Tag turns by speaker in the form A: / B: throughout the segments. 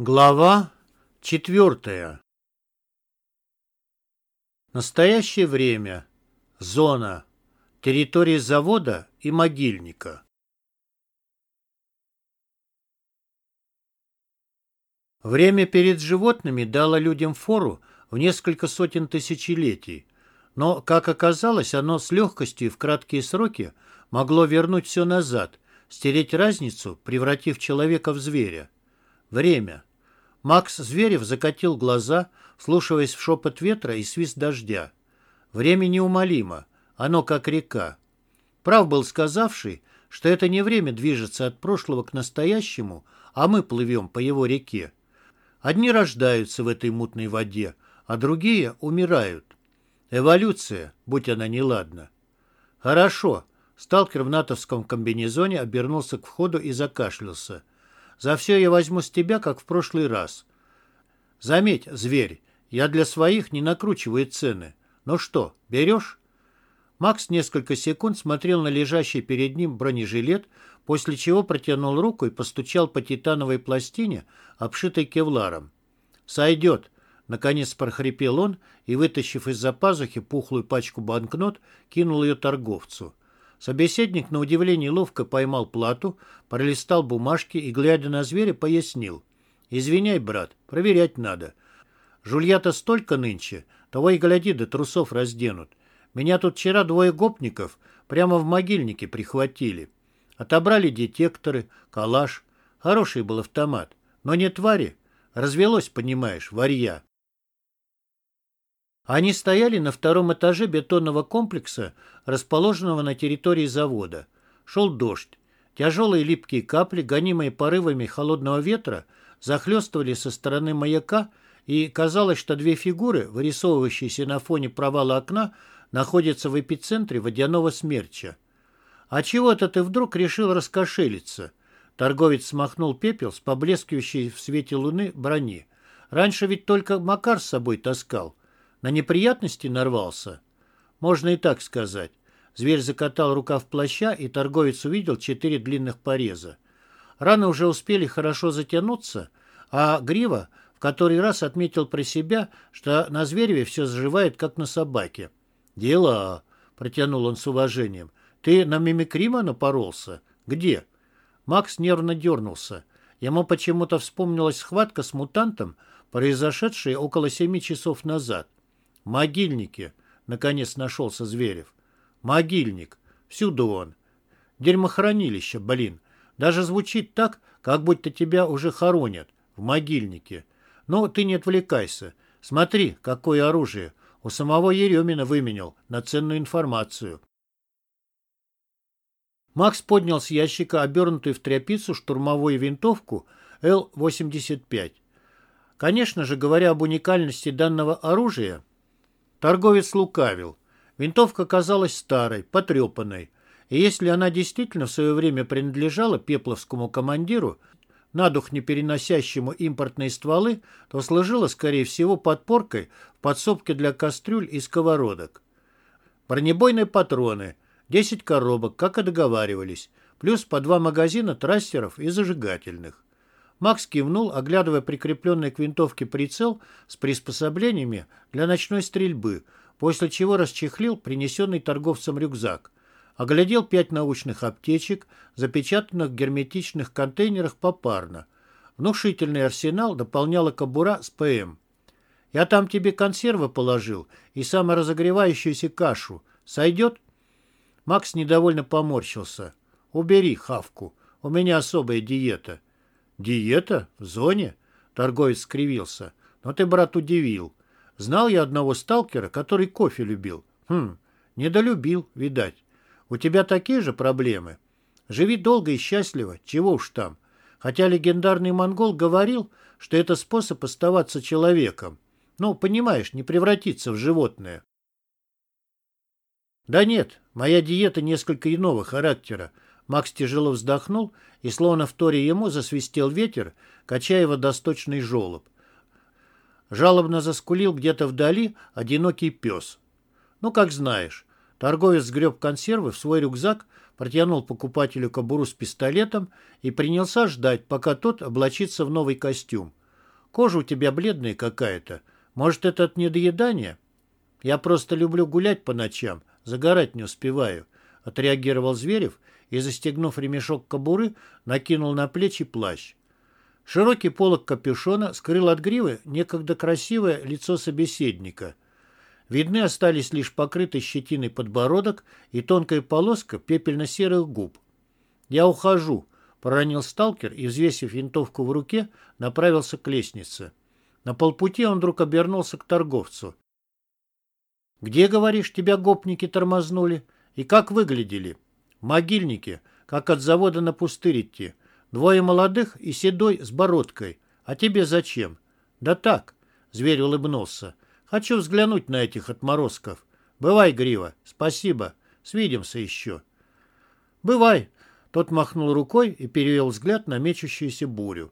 A: Глава четвертая. Настоящее время. Зона. Территория завода и могильника. Время перед животными дало людям фору в несколько сотен тысячелетий, но, как оказалось, оно с легкостью и в краткие сроки могло вернуть все назад, стереть разницу, превратив человека в зверя. Время. Макс Зверев закатил глаза, слушаясь в шепот ветра и свист дождя. Время неумолимо, оно как река. Прав был сказавший, что это не время движется от прошлого к настоящему, а мы плывем по его реке. Одни рождаются в этой мутной воде, а другие умирают. Эволюция, будь она неладна. Хорошо. Сталкер в натовском комбинезоне обернулся к входу и закашлялся. За все я возьму с тебя, как в прошлый раз. Заметь, зверь, я для своих не накручиваю цены. Ну что, берешь?» Макс несколько секунд смотрел на лежащий перед ним бронежилет, после чего протянул руку и постучал по титановой пластине, обшитой кевларом. «Сойдет!» — наконец прохрипел он и, вытащив из-за пазухи пухлую пачку банкнот, кинул ее торговцу. Собеседник на удивление ловко поймал плату, пролистал бумажки и, глядя на зверя, пояснил. «Извиняй, брат, проверять надо. Жулья-то столько нынче, того и гляди, до трусов разденут. Меня тут вчера двое гопников прямо в могильнике прихватили. Отобрали детекторы, калаш. Хороший был автомат. Но не твари. Развелось, понимаешь, варья. Они стояли на втором этаже бетонного комплекса, расположенного на территории завода. Шел дождь. Тяжелые липкие капли, гонимые порывами холодного ветра, захлестывали со стороны маяка, и казалось, что две фигуры, вырисовывающиеся на фоне провала окна, находятся в эпицентре водяного смерча. «А чего-то ты вдруг решил раскошелиться?» Торговец смахнул пепел с поблескивающей в свете луны брони. «Раньше ведь только Макар с собой таскал. На неприятности нарвался? Можно и так сказать. Зверь закатал рукав плаща, и торговец увидел четыре длинных пореза. Раны уже успели хорошо затянуться, а грива в который раз отметил про себя, что на звереве все заживает, как на собаке. «Дела!» — протянул он с уважением. «Ты на мимикрима напоролся? Где?» Макс нервно дернулся. Ему почему-то вспомнилась схватка с мутантом, произошедшая около семи часов назад. «Могильники!» — наконец нашелся Зверев. «Могильник! Всюду он! Дерьмохранилище, блин! Даже звучит так, как будто тебя уже хоронят в могильнике. Но ты не отвлекайся. Смотри, какое оружие. У самого Еремина выменял на ценную информацию». Макс поднял с ящика обернутую в тряпицу штурмовую винтовку Л-85. Конечно же, говоря об уникальности данного оружия, Торговец лукавил. Винтовка казалась старой, потрепанной. И если она действительно в свое время принадлежала пепловскому командиру, на дух не переносящему импортные стволы, то служила, скорее всего, подпоркой в подсобке для кастрюль и сковородок. Бронебойные патроны, 10 коробок, как и договаривались, плюс по два магазина трассеров и зажигательных. Макс кивнул, оглядывая прикрепленный к винтовке прицел с приспособлениями для ночной стрельбы, после чего расчехлил принесенный торговцем рюкзак. Оглядел пять научных аптечек, запечатанных в герметичных контейнерах попарно. Внушительный арсенал дополняла кобура с ПМ. «Я там тебе консервы положил и саморазогревающуюся кашу. Сойдет?» Макс недовольно поморщился. «Убери хавку. У меня особая диета». «Диета? В зоне?» Торговец скривился. «Но ты, брат, удивил. Знал я одного сталкера, который кофе любил. Хм, недолюбил, видать. У тебя такие же проблемы? Живи долго и счастливо, чего уж там. Хотя легендарный монгол говорил, что это способ оставаться человеком. Ну, понимаешь, не превратиться в животное. Да нет, моя диета несколько иного характера. Макс тяжело вздохнул, и, словно в торе ему, засвистел ветер, качая водосточный желоб. Жалобно заскулил где-то вдали одинокий пес. Ну, как знаешь. Торговец сгреб консервы в свой рюкзак, протянул покупателю кобуру с пистолетом и принялся ждать, пока тот облачится в новый костюм. Кожа у тебя бледная какая-то. Может, это от недоедания? Я просто люблю гулять по ночам, загорать не успеваю, отреагировал Зверев и, застегнув ремешок кобуры, накинул на плечи плащ. Широкий полог капюшона скрыл от гривы некогда красивое лицо собеседника. Видны остались лишь покрытый щетиной подбородок и тонкая полоска пепельно-серых губ. «Я ухожу», — проронил сталкер и, взвесив винтовку в руке, направился к лестнице. На полпути он вдруг обернулся к торговцу. «Где, говоришь, тебя гопники тормознули? И как выглядели?» «Могильники, как от завода на пустырь идти. Двое молодых и седой с бородкой. А тебе зачем? Да так, зверь улыбнулся. Хочу взглянуть на этих отморозков. Бывай, Грива, спасибо. Свидимся еще. Бывай. Тот махнул рукой и перевел взгляд на мечущуюся бурю.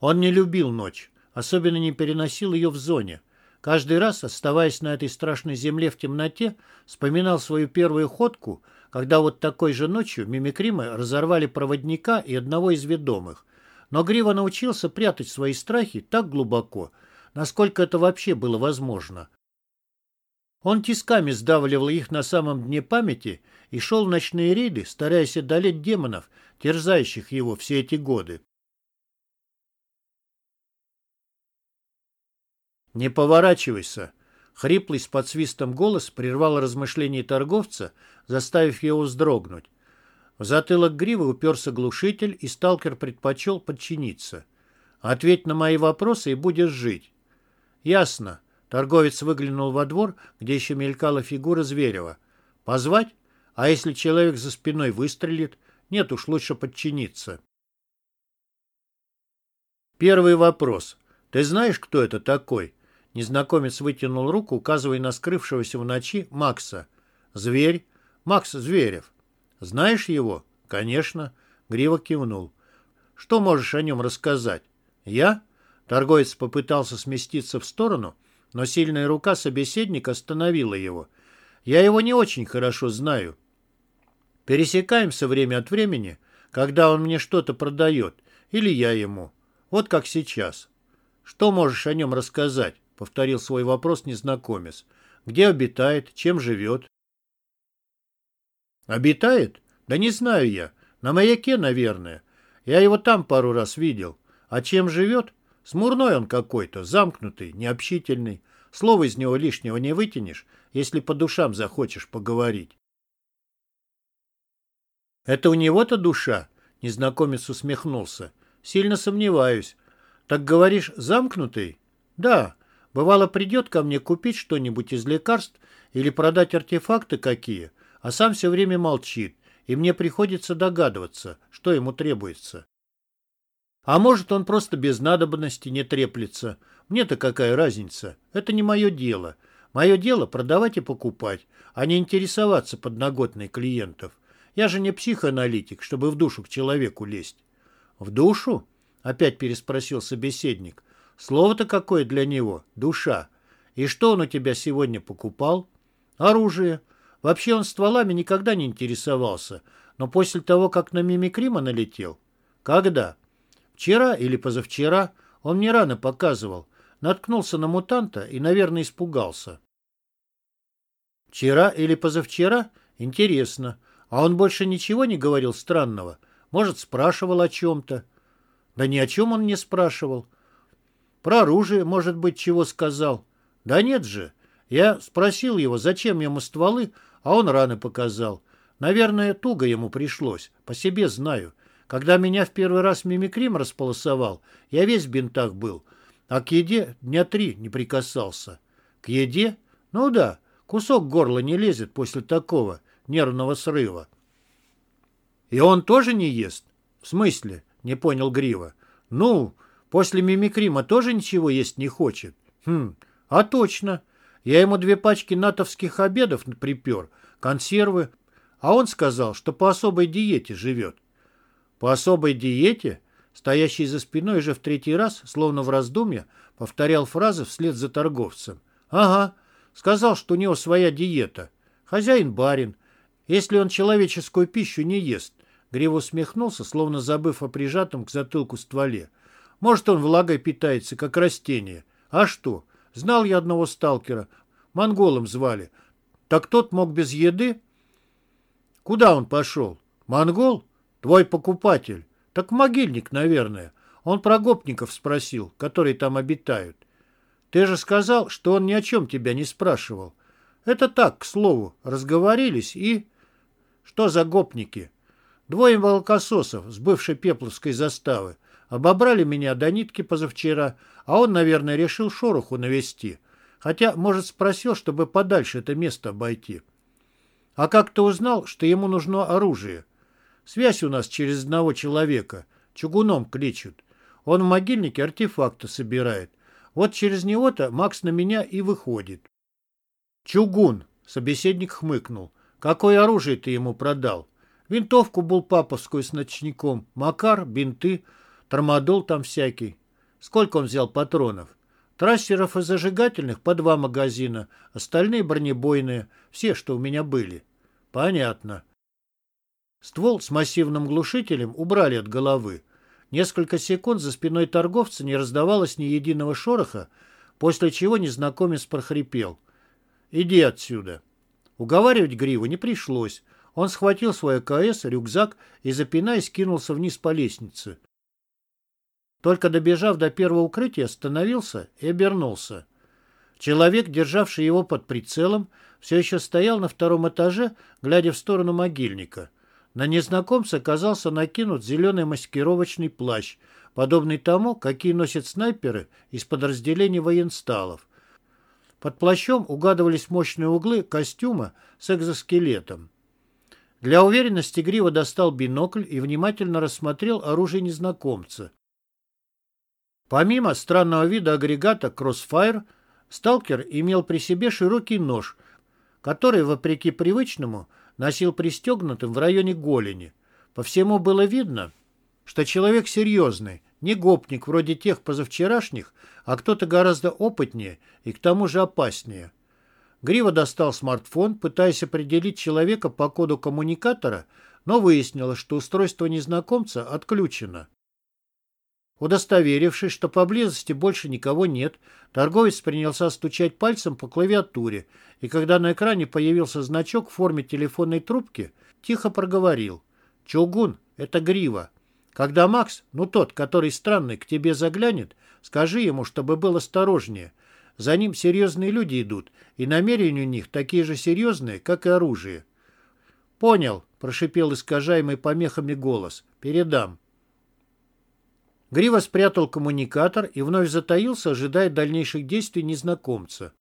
A: Он не любил ночь, особенно не переносил ее в зоне. Каждый раз, оставаясь на этой страшной земле в темноте, вспоминал свою первую ходку — когда вот такой же ночью мимикримы разорвали проводника и одного из ведомых. Но Грива научился прятать свои страхи так глубоко, насколько это вообще было возможно. Он тисками сдавливал их на самом дне памяти и шел в ночные рейды, стараясь одолеть демонов, терзающих его все эти годы. «Не поворачивайся!» Хриплый с подсвистом голос прервал размышления торговца, заставив его вздрогнуть. В затылок гривы уперся глушитель, и сталкер предпочел подчиниться. «Ответь на мои вопросы, и будешь жить». «Ясно». Торговец выглянул во двор, где еще мелькала фигура Зверева. «Позвать? А если человек за спиной выстрелит? Нет уж, лучше подчиниться». Первый вопрос. Ты знаешь, кто это такой? Незнакомец вытянул руку, указывая на скрывшегося в ночи Макса. «Зверь? Макс Зверев. Знаешь его?» «Конечно». Грива кивнул. «Что можешь о нем рассказать?» «Я?» Торговец попытался сместиться в сторону, но сильная рука собеседника остановила его. «Я его не очень хорошо знаю. Пересекаемся время от времени, когда он мне что-то продает, или я ему. Вот как сейчас. Что можешь о нем рассказать?» — повторил свой вопрос незнакомец. «Где обитает? Чем живет?» «Обитает? Да не знаю я. На маяке, наверное. Я его там пару раз видел. А чем живет? Смурной он какой-то, замкнутый, необщительный. Слова из него лишнего не вытянешь, если по душам захочешь поговорить». «Это у него-то душа?» — незнакомец усмехнулся. «Сильно сомневаюсь. Так говоришь, замкнутый?» «Да, Бывало, придет ко мне купить что-нибудь из лекарств или продать артефакты какие, а сам все время молчит, и мне приходится догадываться, что ему требуется. А может, он просто без надобности не треплется. Мне-то какая разница? Это не мое дело. Мое дело продавать и покупать, а не интересоваться подноготной клиентов. Я же не психоаналитик, чтобы в душу к человеку лезть. В душу? Опять переспросил собеседник. Слово-то какое для него? Душа. И что он у тебя сегодня покупал? Оружие. Вообще он стволами никогда не интересовался, но после того, как на мимикрима налетел. Когда? Вчера или позавчера он мне рано показывал. Наткнулся на мутанта и, наверное, испугался. Вчера или позавчера? Интересно. А он больше ничего не говорил странного? Может, спрашивал о чем-то? Да ни о чем он не спрашивал. Про оружие, может быть, чего сказал. Да нет же. Я спросил его, зачем ему стволы, а он раны показал. Наверное, туго ему пришлось. По себе знаю. Когда меня в первый раз мимикрим располосовал, я весь в бинтах был. А к еде дня три не прикасался. К еде? Ну да, кусок горла не лезет после такого нервного срыва. И он тоже не ест? В смысле? Не понял Грива. Ну, После мимикрима тоже ничего есть не хочет? Хм, а точно. Я ему две пачки натовских обедов припер, консервы, а он сказал, что по особой диете живет. По особой диете? Стоящий за спиной же в третий раз, словно в раздумье, повторял фразы вслед за торговцем. Ага, сказал, что у него своя диета. Хозяин барин. Если он человеческую пищу не ест. Грива усмехнулся, словно забыв о прижатом к затылку стволе. Может, он влагой питается, как растение. А что? Знал я одного сталкера. Монголом звали. Так тот мог без еды? Куда он пошел? Монгол? Твой покупатель. Так могильник, наверное. Он про гопников спросил, которые там обитают. Ты же сказал, что он ни о чем тебя не спрашивал. Это так, к слову, разговорились и... Что за гопники? Двое волкососов с бывшей Пепловской заставы. Обобрали меня до нитки позавчера, а он, наверное, решил шороху навести. Хотя, может, спросил, чтобы подальше это место обойти. А как ты узнал, что ему нужно оружие? Связь у нас через одного человека. Чугуном кличут. Он в могильнике артефакты собирает. Вот через него-то Макс на меня и выходит. Чугун, собеседник хмыкнул. Какое оружие ты ему продал? Винтовку булпаповскую с ночником, макар, бинты, тормодол там всякий. Сколько он взял патронов? Трассеров и зажигательных по два магазина, остальные бронебойные, все, что у меня были. Понятно. Ствол с массивным глушителем убрали от головы. Несколько секунд за спиной торговца не раздавалось ни единого шороха, после чего незнакомец прохрипел. «Иди отсюда». Уговаривать Гриву не пришлось. Он схватил свой АКС, рюкзак и, запинаясь, кинулся вниз по лестнице. Только добежав до первого укрытия, остановился и обернулся. Человек, державший его под прицелом, все еще стоял на втором этаже, глядя в сторону могильника. На незнакомца оказался накинут зеленый маскировочный плащ, подобный тому, какие носят снайперы из подразделений военсталов. Под плащом угадывались мощные углы костюма с экзоскелетом. Для уверенности Грива достал бинокль и внимательно рассмотрел оружие незнакомца. Помимо странного вида агрегата Crossfire, сталкер имел при себе широкий нож, который, вопреки привычному, носил пристегнутым в районе голени. По всему было видно, что человек серьезный, не гопник вроде тех позавчерашних, а кто-то гораздо опытнее и к тому же опаснее. Грива достал смартфон, пытаясь определить человека по коду коммуникатора, но выяснилось, что устройство незнакомца отключено. Удостоверившись, что поблизости больше никого нет, торговец принялся стучать пальцем по клавиатуре, и когда на экране появился значок в форме телефонной трубки, тихо проговорил. «Чугун, это Грива. Когда Макс, ну тот, который странный, к тебе заглянет, скажи ему, чтобы был осторожнее. За ним серьезные люди идут, и намерения у них такие же серьезные, как и оружие». «Понял», — прошипел искажаемый помехами голос. «Передам». Грива спрятал коммуникатор и вновь затаился, ожидая дальнейших действий незнакомца.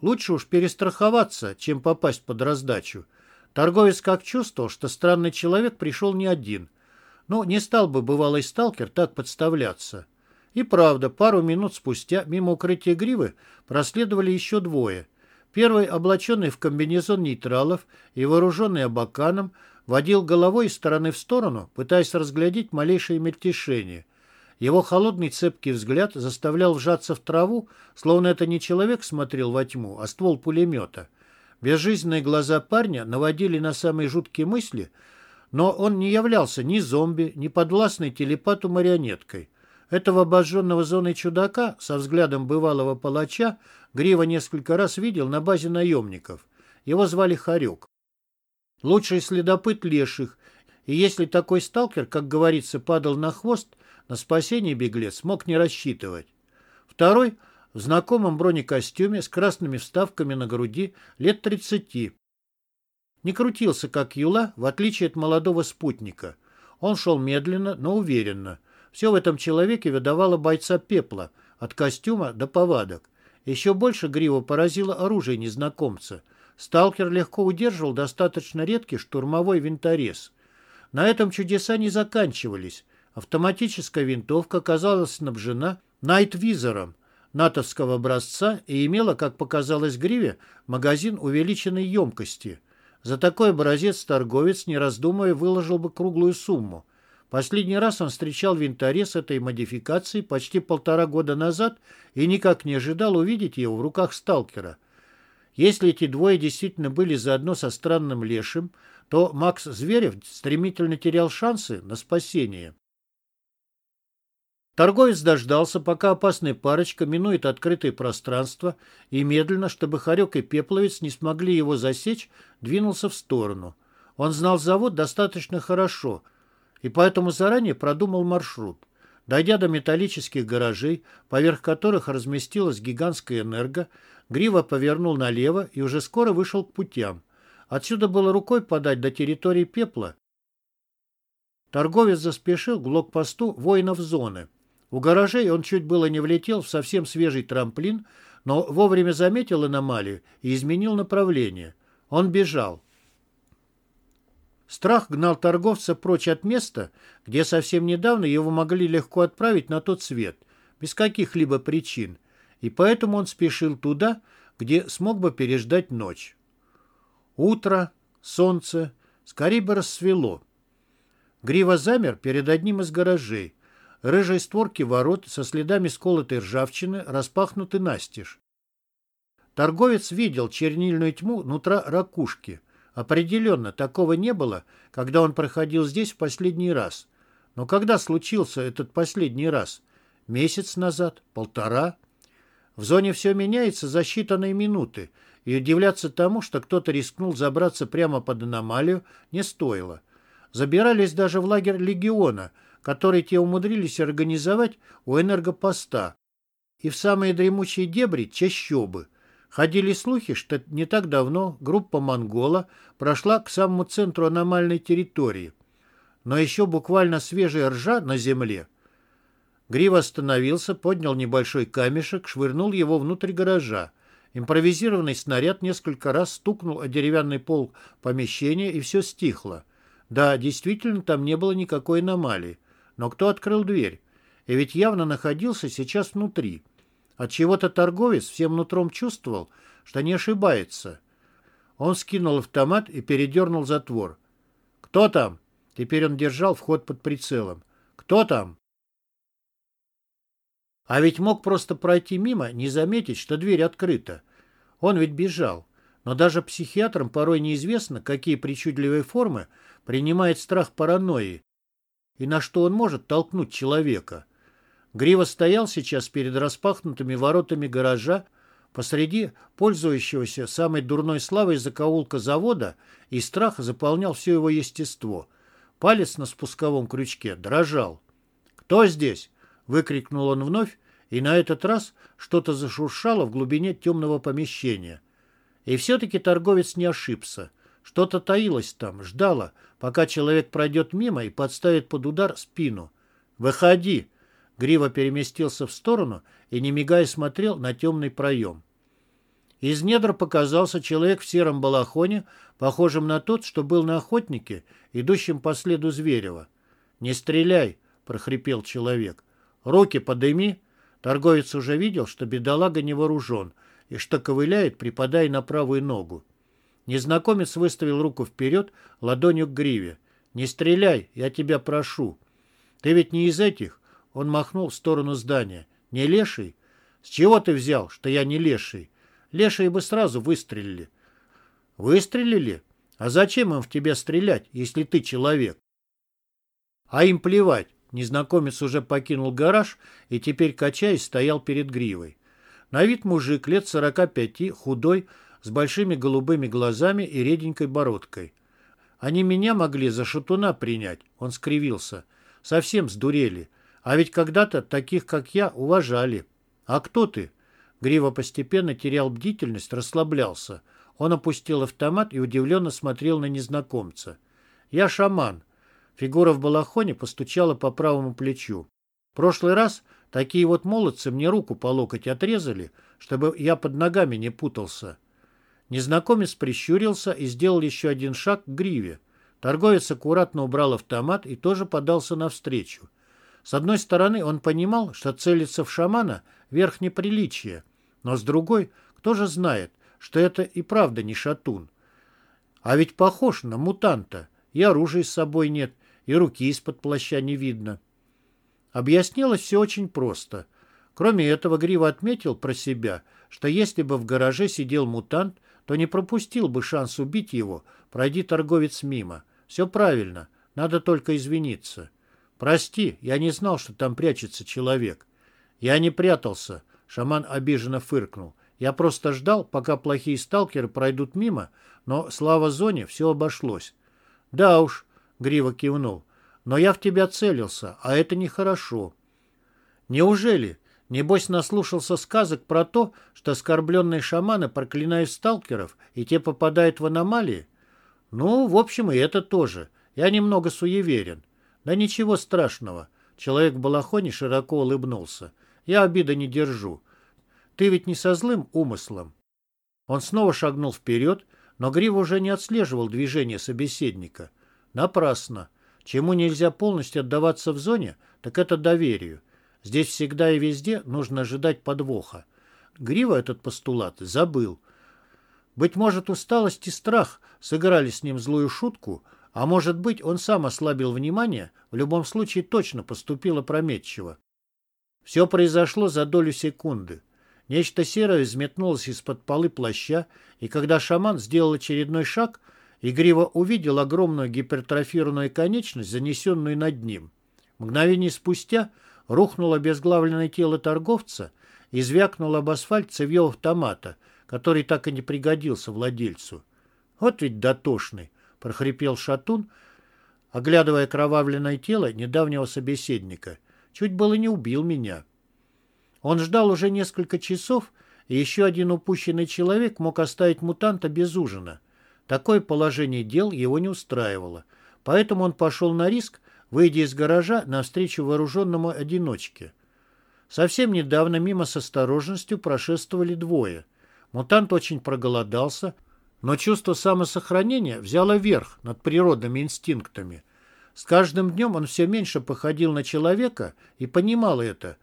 A: Лучше уж перестраховаться, чем попасть под раздачу. Торговец как чувствовал, что странный человек пришел не один. Но не стал бы бывалый сталкер так подставляться. И правда, пару минут спустя мимо укрытия гривы проследовали еще двое. Первый, облаченный в комбинезон нейтралов и вооруженный абаканом, водил головой из стороны в сторону, пытаясь разглядеть малейшее мельтешение. Его холодный цепкий взгляд заставлял вжаться в траву, словно это не человек смотрел во тьму, а ствол пулемета. Безжизненные глаза парня наводили на самые жуткие мысли, но он не являлся ни зомби, ни подвластной телепату-марионеткой. Этого обожженного зоной чудака со взглядом бывалого палача Грива несколько раз видел на базе наемников. Его звали Харек. Лучший следопыт леших, и если такой сталкер, как говорится, падал на хвост, на спасение беглец мог не рассчитывать. Второй в знакомом бронекостюме с красными вставками на груди лет 30. Не крутился, как юла, в отличие от молодого спутника. Он шел медленно, но уверенно. Все в этом человеке выдавало бойца пепла, от костюма до повадок. Еще больше грива поразило оружие незнакомца — Сталкер легко удерживал достаточно редкий штурмовой винторез. На этом чудеса не заканчивались. Автоматическая винтовка оказалась снабжена найтвизором натовского образца и имела, как показалось Гриве, магазин увеличенной емкости. За такой образец торговец, не раздумывая, выложил бы круглую сумму. Последний раз он встречал винторез этой модификации почти полтора года назад и никак не ожидал увидеть его в руках сталкера – если эти двое действительно были заодно со странным лешим, то Макс Зверев стремительно терял шансы на спасение. Торговец дождался, пока опасная парочка минует открытое пространство, и медленно, чтобы Харек и Пепловец не смогли его засечь, двинулся в сторону. Он знал завод достаточно хорошо, и поэтому заранее продумал маршрут. Дойдя до металлических гаражей, поверх которых разместилась гигантская энерго, Грива повернул налево и уже скоро вышел к путям. Отсюда было рукой подать до территории пепла. Торговец заспешил к блокпосту воинов зоны. У гаражей он чуть было не влетел в совсем свежий трамплин, но вовремя заметил аномалию и изменил направление. Он бежал. Страх гнал торговца прочь от места, где совсем недавно его могли легко отправить на тот свет, без каких-либо причин, и поэтому он спешил туда, где смог бы переждать ночь. Утро, солнце, скорее бы рассвело. Грива замер перед одним из гаражей. Рыжие створки ворот со следами сколотой ржавчины распахнуты настежь. Торговец видел чернильную тьму нутра ракушки — Определенно, такого не было, когда он проходил здесь в последний раз. Но когда случился этот последний раз? Месяц назад? Полтора? В зоне все меняется за считанные минуты, и удивляться тому, что кто-то рискнул забраться прямо под аномалию, не стоило. Забирались даже в лагерь легиона, который те умудрились организовать у энергопоста, и в самые дремучие дебри чащобы – Ходили слухи, что не так давно группа Монгола прошла к самому центру аномальной территории. Но еще буквально свежая ржа на земле. Грива остановился, поднял небольшой камешек, швырнул его внутрь гаража. Импровизированный снаряд несколько раз стукнул о деревянный пол помещения, и все стихло. Да, действительно, там не было никакой аномалии. Но кто открыл дверь? И ведь явно находился сейчас внутри. От чего то торговец всем нутром чувствовал, что не ошибается. Он скинул автомат и передернул затвор. «Кто там?» Теперь он держал вход под прицелом. «Кто там?» А ведь мог просто пройти мимо, не заметить, что дверь открыта. Он ведь бежал. Но даже психиатрам порой неизвестно, какие причудливые формы принимает страх паранойи и на что он может толкнуть человека. Грива стоял сейчас перед распахнутыми воротами гаража, посреди пользующегося самой дурной славой закоулка завода, и страх заполнял все его естество. Палец на спусковом крючке дрожал. «Кто здесь?» — выкрикнул он вновь, и на этот раз что-то зашуршало в глубине темного помещения. И все-таки торговец не ошибся. Что-то таилось там, ждало, пока человек пройдет мимо и подставит под удар спину. «Выходи!» Грива переместился в сторону и, не мигая, смотрел на темный проем. Из недр показался человек в сером балахоне, похожем на тот, что был на охотнике, идущем по следу Зверева. «Не стреляй!» — прохрипел человек. «Руки подыми!» Торговец уже видел, что бедолага не вооружен и что ковыляет, припадая на правую ногу. Незнакомец выставил руку вперед, ладонью к гриве. «Не стреляй, я тебя прошу. Ты ведь не из этих, он махнул в сторону здания. «Не леший? С чего ты взял, что я не леший? Лешие бы сразу выстрелили». «Выстрелили? А зачем им в тебя стрелять, если ты человек?» «А им плевать». Незнакомец уже покинул гараж и теперь, качаясь, стоял перед гривой. На вид мужик лет сорока пяти, худой, с большими голубыми глазами и реденькой бородкой. Они меня могли за шатуна принять, он скривился. Совсем сдурели. А ведь когда-то таких, как я, уважали. А кто ты? Грива постепенно терял бдительность, расслаблялся. Он опустил автомат и удивленно смотрел на незнакомца. «Я шаман». Фигура в балахоне постучала по правому плечу. «В прошлый раз такие вот молодцы мне руку по локоть отрезали, чтобы я под ногами не путался». Незнакомец прищурился и сделал еще один шаг к гриве. Торговец аккуратно убрал автомат и тоже подался навстречу. С одной стороны, он понимал, что целиться в шамана – верх неприличия, но с другой, кто же знает, что это и правда не шатун. А ведь похож на мутанта, и оружия с собой нет, и руки из-под плаща не видно. Объяснилось все очень просто. Кроме этого, Грива отметил про себя, что если бы в гараже сидел мутант, то не пропустил бы шанс убить его, пройди торговец мимо. Все правильно, надо только извиниться. «Прости, я не знал, что там прячется человек». «Я не прятался», — шаман обиженно фыркнул. «Я просто ждал, пока плохие сталкеры пройдут мимо, но, слава зоне, все обошлось». «Да уж», — Грива кивнул, — «но я в тебя целился, а это нехорошо». «Неужели?» Небось наслушался сказок про то, что оскорбленные шаманы проклинают сталкеров, и те попадают в аномалии? Ну, в общем, и это тоже. Я немного суеверен. Да ничего страшного. Человек в балахоне широко улыбнулся. Я обиды не держу. Ты ведь не со злым умыслом. Он снова шагнул вперед, но Грива уже не отслеживал движение собеседника. Напрасно. Чему нельзя полностью отдаваться в зоне, так это доверию. Здесь всегда и везде нужно ожидать подвоха. Грива этот постулат забыл. Быть может, усталость и страх сыграли с ним злую шутку, а может быть, он сам ослабил внимание, в любом случае точно поступил опрометчиво. Все произошло за долю секунды. Нечто серое взметнулось из-под полы плаща, и когда шаман сделал очередной шаг, Игриво увидел огромную гипертрофированную конечность, занесенную над ним. Мгновение спустя рухнуло обезглавленное тело торговца и звякнуло об асфальт цевье автомата, который так и не пригодился владельцу. «Вот ведь дотошный!» — прохрипел Шатун, оглядывая кровавленное тело недавнего собеседника. «Чуть было не убил меня». Он ждал уже несколько часов, и еще один упущенный человек мог оставить мутанта без ужина. Такое положение дел его не устраивало, поэтому он пошел на риск, выйдя из гаража навстречу вооруженному одиночке. Совсем недавно мимо с осторожностью прошествовали двое. Мутант очень проголодался, но чувство самосохранения взяло верх над природными инстинктами. С каждым днем он все меньше походил на человека и понимал это,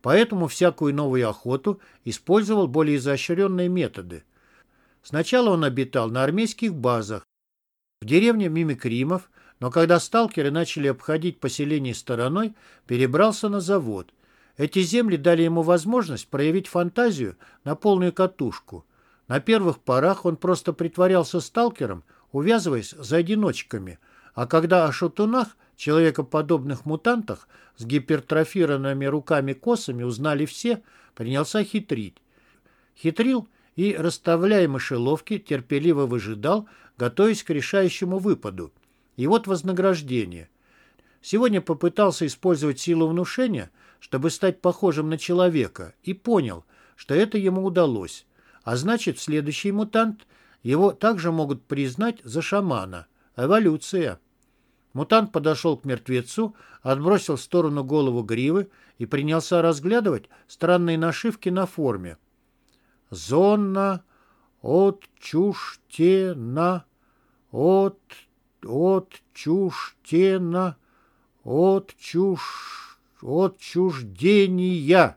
A: поэтому всякую новую охоту использовал более изощренные методы. Сначала он обитал на армейских базах, в деревне Мимикримов, но когда сталкеры начали обходить поселение стороной, перебрался на завод. Эти земли дали ему возможность проявить фантазию на полную катушку. На первых порах он просто притворялся сталкером, увязываясь за одиночками, а когда о шатунах, человекоподобных мутантах, с гипертрофированными руками-косами узнали все, принялся хитрить. Хитрил и, расставляя мышеловки, терпеливо выжидал, готовясь к решающему выпаду. И вот вознаграждение. Сегодня попытался использовать силу внушения, чтобы стать похожим на человека, и понял, что это ему удалось. А значит, следующий мутант его также могут признать за шамана. Эволюция. Мутант подошел к мертвецу, отбросил в сторону голову гривы и принялся разглядывать странные нашивки на форме. «Зона отчуждена от от чуждена, от чуж... отчуждения.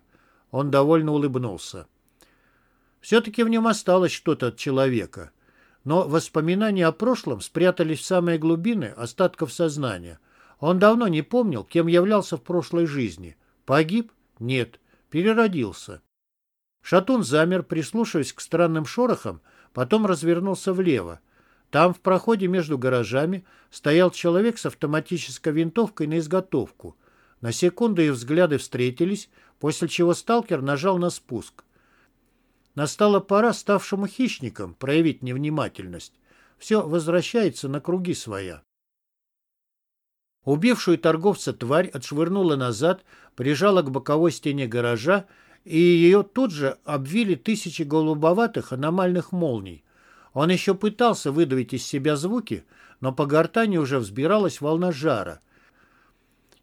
A: Он довольно улыбнулся. Все-таки в нем осталось что-то от человека. Но воспоминания о прошлом спрятались в самые глубины остатков сознания. Он давно не помнил, кем являлся в прошлой жизни. Погиб? Нет. Переродился. Шатун замер, прислушиваясь к странным шорохам, потом развернулся влево. Там, в проходе между гаражами, стоял человек с автоматической винтовкой на изготовку. На секунду их взгляды встретились, после чего сталкер нажал на спуск. Настала пора ставшему хищникам проявить невнимательность. Все возвращается на круги своя. Убившую торговца тварь отшвырнула назад, прижала к боковой стене гаража, и ее тут же обвили тысячи голубоватых аномальных молний. Он еще пытался выдавить из себя звуки, но по гортани уже взбиралась волна жара.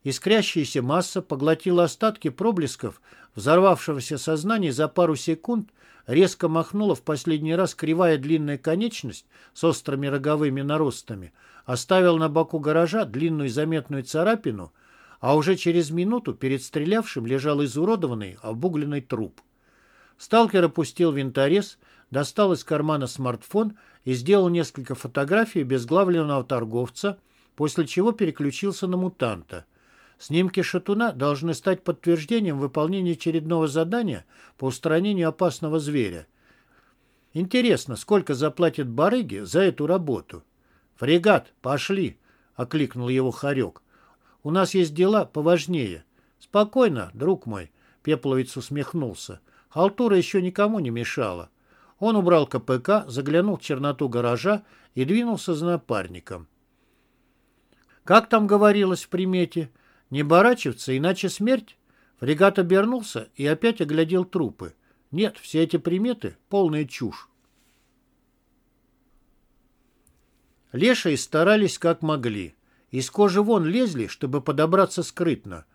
A: Искрящаяся масса поглотила остатки проблесков взорвавшегося сознания за пару секунд, резко махнула в последний раз кривая длинная конечность с острыми роговыми наростами, оставила на боку гаража длинную заметную царапину, а уже через минуту перед стрелявшим лежал изуродованный обугленный труп. Сталкер опустил винторез, достал из кармана смартфон и сделал несколько фотографий безглавленного торговца, после чего переключился на мутанта. Снимки шатуна должны стать подтверждением выполнения очередного задания по устранению опасного зверя. Интересно, сколько заплатят барыги за эту работу? «Фрегат, пошли!» — окликнул его Харек. У нас есть дела поважнее. Спокойно, друг мой, Пепловец усмехнулся. Халтура еще никому не мешала. Он убрал КПК, заглянул в черноту гаража и двинулся за напарником. Как там говорилось в примете? Не оборачиваться, иначе смерть? Фрегат обернулся и опять оглядел трупы. Нет, все эти приметы — полная чушь. Лешие старались как могли. Из кожи вон лезли, чтобы подобраться скрытно.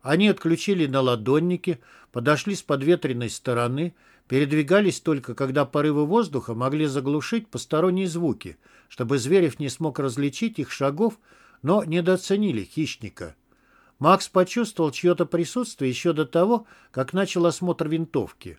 A: Они отключили наладонники, подошли с подветренной стороны, передвигались только, когда порывы воздуха могли заглушить посторонние звуки, чтобы Зверев не смог различить их шагов, но недооценили хищника. Макс почувствовал чье-то присутствие еще до того, как начал осмотр винтовки.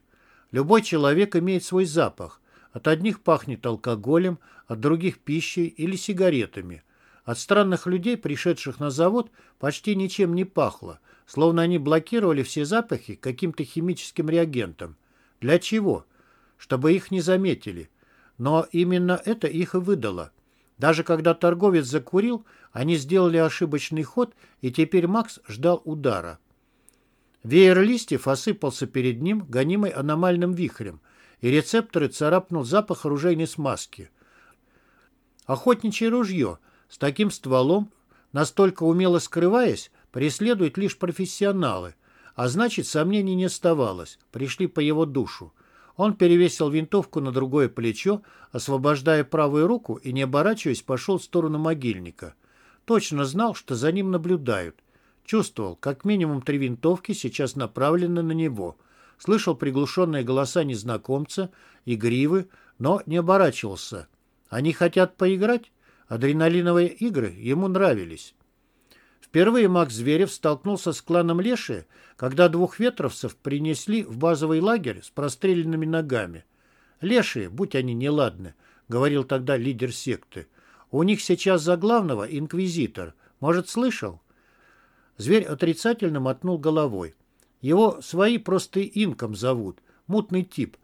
A: Любой человек имеет свой запах. От одних пахнет алкоголем, от других – пищей или сигаретами. От странных людей, пришедших на завод, почти ничем не пахло, словно они блокировали все запахи каким-то химическим реагентом. Для чего? Чтобы их не заметили. Но именно это их и выдало. Даже когда торговец закурил, они сделали ошибочный ход, и теперь Макс ждал удара. Веер листьев осыпался перед ним, гонимый аномальным вихрем, и рецепторы царапнул запах оружейной смазки. Охотничье ружье с таким стволом, настолько умело скрываясь, преследуют лишь профессионалы, а значит, сомнений не оставалось, пришли по его душу. Он перевесил винтовку на другое плечо, освобождая правую руку и, не оборачиваясь, пошел в сторону могильника. Точно знал, что за ним наблюдают. Чувствовал, как минимум три винтовки сейчас направлены на него. Слышал приглушенные голоса незнакомца, игривы, но не оборачивался. Они хотят поиграть? Адреналиновые игры ему нравились. Впервые Макс Зверев столкнулся с кланом Леши, когда двух ветровцев принесли в базовый лагерь с простреленными ногами. «Лешие, будь они неладны», — говорил тогда лидер секты. «У них сейчас за главного инквизитор. Может, слышал?» Зверь отрицательно мотнул головой. Его свои просто инком зовут. Мутный тип.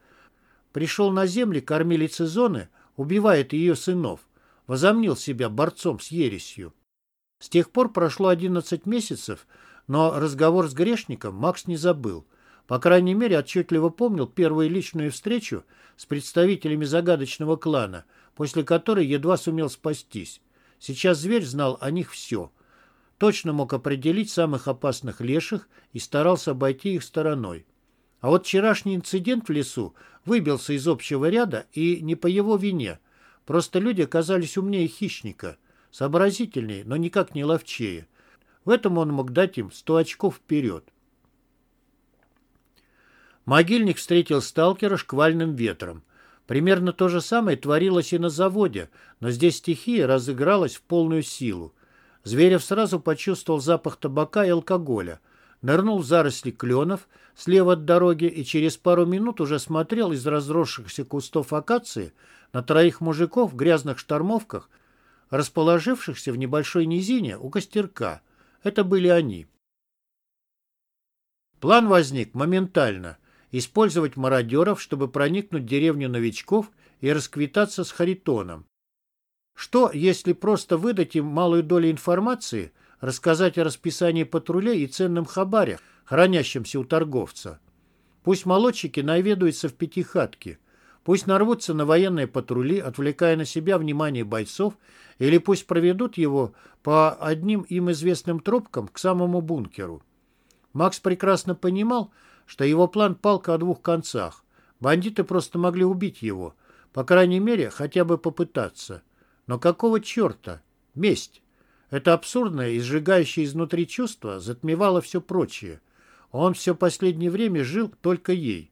A: Пришел на земли кормилицы зоны, убивает ее сынов. Возомнил себя борцом с ересью. С тех пор прошло 11 месяцев, но разговор с грешником Макс не забыл. По крайней мере, отчетливо помнил первую личную встречу с представителями загадочного клана, после которой едва сумел спастись. Сейчас зверь знал о них все. Точно мог определить самых опасных леших и старался обойти их стороной. А вот вчерашний инцидент в лесу выбился из общего ряда и не по его вине. Просто люди оказались умнее хищника – Сообразительнее, но никак не ловчее. В этом он мог дать им сто очков вперед. Могильник встретил сталкера шквальным ветром. Примерно то же самое творилось и на заводе, но здесь стихия разыгралась в полную силу. Зверев сразу почувствовал запах табака и алкоголя. Нырнул в заросли кленов слева от дороги и через пару минут уже смотрел из разросшихся кустов акации на троих мужиков в грязных штормовках расположившихся в небольшой низине у костерка. Это были они. План возник моментально. Использовать мародеров, чтобы проникнуть в деревню новичков и расквитаться с Харитоном. Что, если просто выдать им малую долю информации, рассказать о расписании патрулей и ценном хабаре, хранящемся у торговца? Пусть молодчики наведаются в пятихатки – Пусть нарвутся на военные патрули, отвлекая на себя внимание бойцов, или пусть проведут его по одним им известным тропкам к самому бункеру. Макс прекрасно понимал, что его план палка о двух концах. Бандиты просто могли убить его. По крайней мере, хотя бы попытаться. Но какого черта? Месть. Это абсурдное и сжигающее изнутри чувство затмевало все прочее. Он все последнее время жил только ей.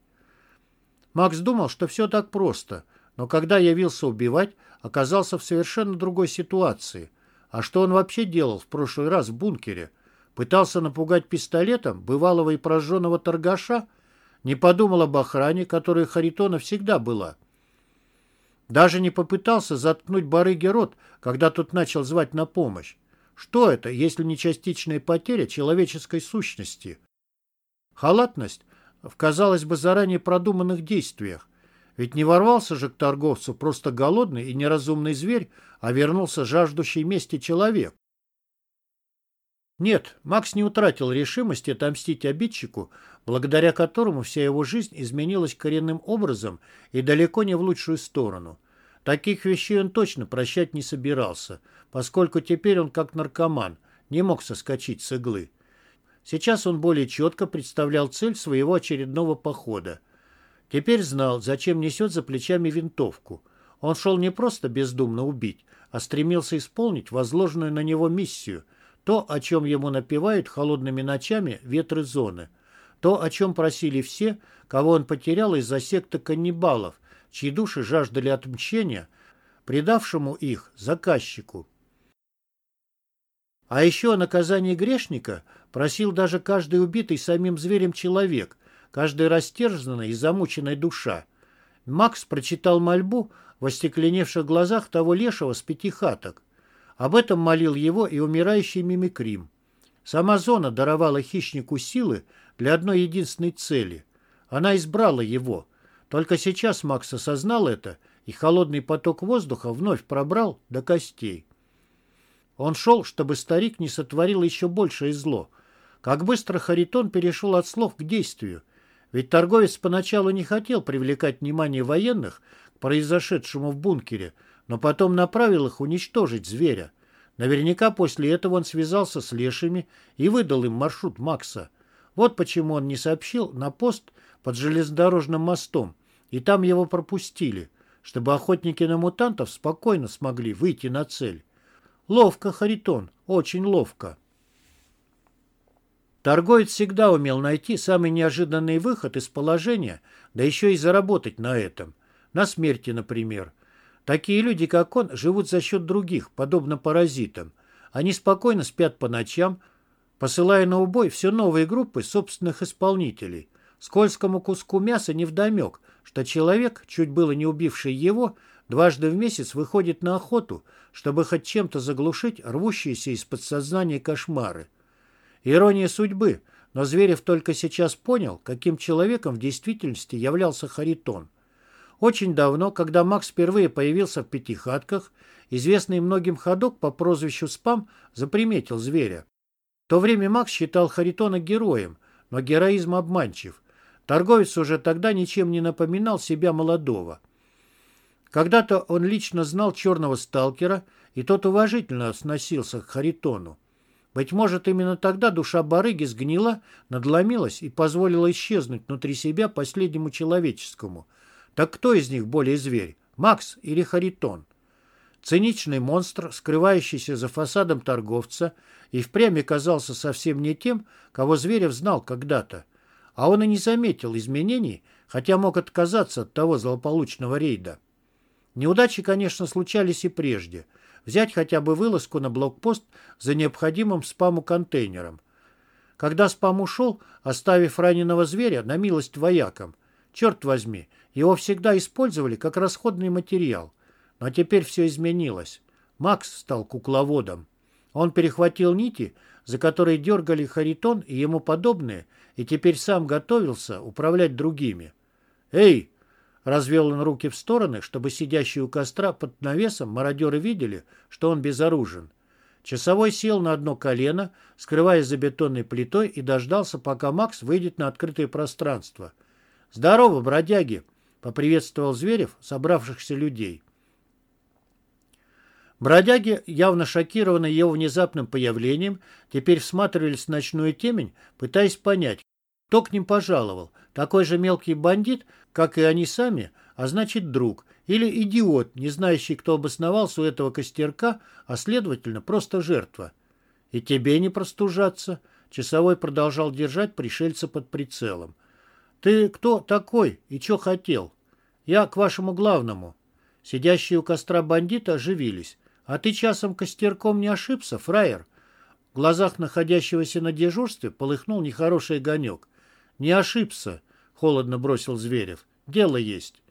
A: Макс думал, что все так просто, но когда явился убивать, оказался в совершенно другой ситуации. А что он вообще делал в прошлый раз в бункере? Пытался напугать пистолетом бывалого и прожженного торгаша? Не подумал об охране, которая Харитона всегда была. Даже не попытался заткнуть барыге рот, когда тот начал звать на помощь. Что это, если не частичная потеря человеческой сущности? Халатность в, казалось бы, заранее продуманных действиях. Ведь не ворвался же к торговцу просто голодный и неразумный зверь, а вернулся жаждущий мести человек. Нет, Макс не утратил решимости отомстить обидчику, благодаря которому вся его жизнь изменилась коренным образом и далеко не в лучшую сторону. Таких вещей он точно прощать не собирался, поскольку теперь он, как наркоман, не мог соскочить с иглы. Сейчас он более четко представлял цель своего очередного похода. Теперь знал, зачем несет за плечами винтовку. Он шел не просто бездумно убить, а стремился исполнить возложенную на него миссию, то, о чем ему напевают холодными ночами ветры зоны, то, о чем просили все, кого он потерял из-за секты каннибалов, чьи души жаждали отмщения, предавшему их заказчику. А еще о наказании грешника просил даже каждый убитый самим зверем человек, каждая растерзанная и замученная душа. Макс прочитал мольбу в остекленевших глазах того лешего с пяти хаток. Об этом молил его и умирающий мимикрим. Сама зона даровала хищнику силы для одной единственной цели. Она избрала его. Только сейчас Макс осознал это, и холодный поток воздуха вновь пробрал до костей. Он шел, чтобы старик не сотворил еще большее зло. Как быстро Харитон перешел от слов к действию. Ведь торговец поначалу не хотел привлекать внимание военных к произошедшему в бункере, но потом направил их уничтожить зверя. Наверняка после этого он связался с лешими и выдал им маршрут Макса. Вот почему он не сообщил на пост под железнодорожным мостом, и там его пропустили, чтобы охотники на мутантов спокойно смогли выйти на цель. Ловко, Харитон, очень ловко. Торговец всегда умел найти самый неожиданный выход из положения, да еще и заработать на этом. На смерти, например. Такие люди, как он, живут за счет других, подобно паразитам. Они спокойно спят по ночам, посылая на убой все новые группы собственных исполнителей. Скользкому куску мяса невдомек, что человек, чуть было не убивший его, дважды в месяц выходит на охоту, чтобы хоть чем-то заглушить рвущиеся из подсознания кошмары. Ирония судьбы, но Зверев только сейчас понял, каким человеком в действительности являлся Харитон. Очень давно, когда Макс впервые появился в Пятихатках, известный многим ходок по прозвищу Спам заприметил зверя. В то время Макс считал Харитона героем, но героизм обманчив. Торговец уже тогда ничем не напоминал себя молодого. Когда-то он лично знал черного сталкера, и тот уважительно относился к Харитону. Быть может, именно тогда душа барыги сгнила, надломилась и позволила исчезнуть внутри себя последнему человеческому. Так кто из них более зверь, Макс или Харитон? Циничный монстр, скрывающийся за фасадом торговца, и впрямь оказался совсем не тем, кого Зверев знал когда-то. А он и не заметил изменений, хотя мог отказаться от того злополучного рейда. Неудачи, конечно, случались и прежде. Взять хотя бы вылазку на блокпост за необходимым спаму-контейнером. Когда спам ушел, оставив раненого зверя на милость воякам, черт возьми, его всегда использовали как расходный материал. Но теперь все изменилось. Макс стал кукловодом. Он перехватил нити, за которые дергали Харитон и ему подобные, и теперь сам готовился управлять другими. «Эй!» Развел он руки в стороны, чтобы сидящие у костра под навесом мародеры видели, что он безоружен. Часовой сел на одно колено, скрываясь за бетонной плитой, и дождался, пока Макс выйдет на открытое пространство. «Здорово, бродяги!» — поприветствовал Зверев собравшихся людей. Бродяги, явно шокированные его внезапным появлением, теперь всматривались в ночную темень, пытаясь понять, кто к ним пожаловал? Такой же мелкий бандит, как и они сами, а значит друг. Или идиот, не знающий, кто обосновался у этого костерка, а следовательно, просто жертва. И тебе не простужаться. Часовой продолжал держать пришельца под прицелом. Ты кто такой и что хотел? Я к вашему главному. Сидящие у костра бандита оживились. А ты часом костерком не ошибся, фраер? В глазах находящегося на дежурстве полыхнул нехороший огонек. «Не ошибся», — холодно бросил Зверев. «Дело есть».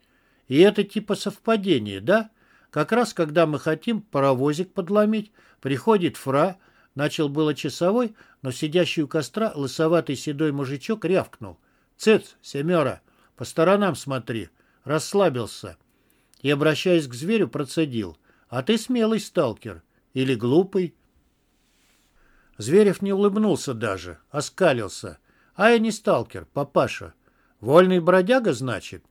A: «И это типа совпадение, да? Как раз, когда мы хотим паровозик подломить, приходит фра...» Начал было часовой, но сидящий у костра лысоватый седой мужичок рявкнул. «Цец, семера, по сторонам смотри». Расслабился. И, обращаясь к зверю, процедил. «А ты смелый сталкер. Или глупый?» Зверев не улыбнулся даже, оскалился. А я не сталкер, папаша. Вольный бродяга, значит?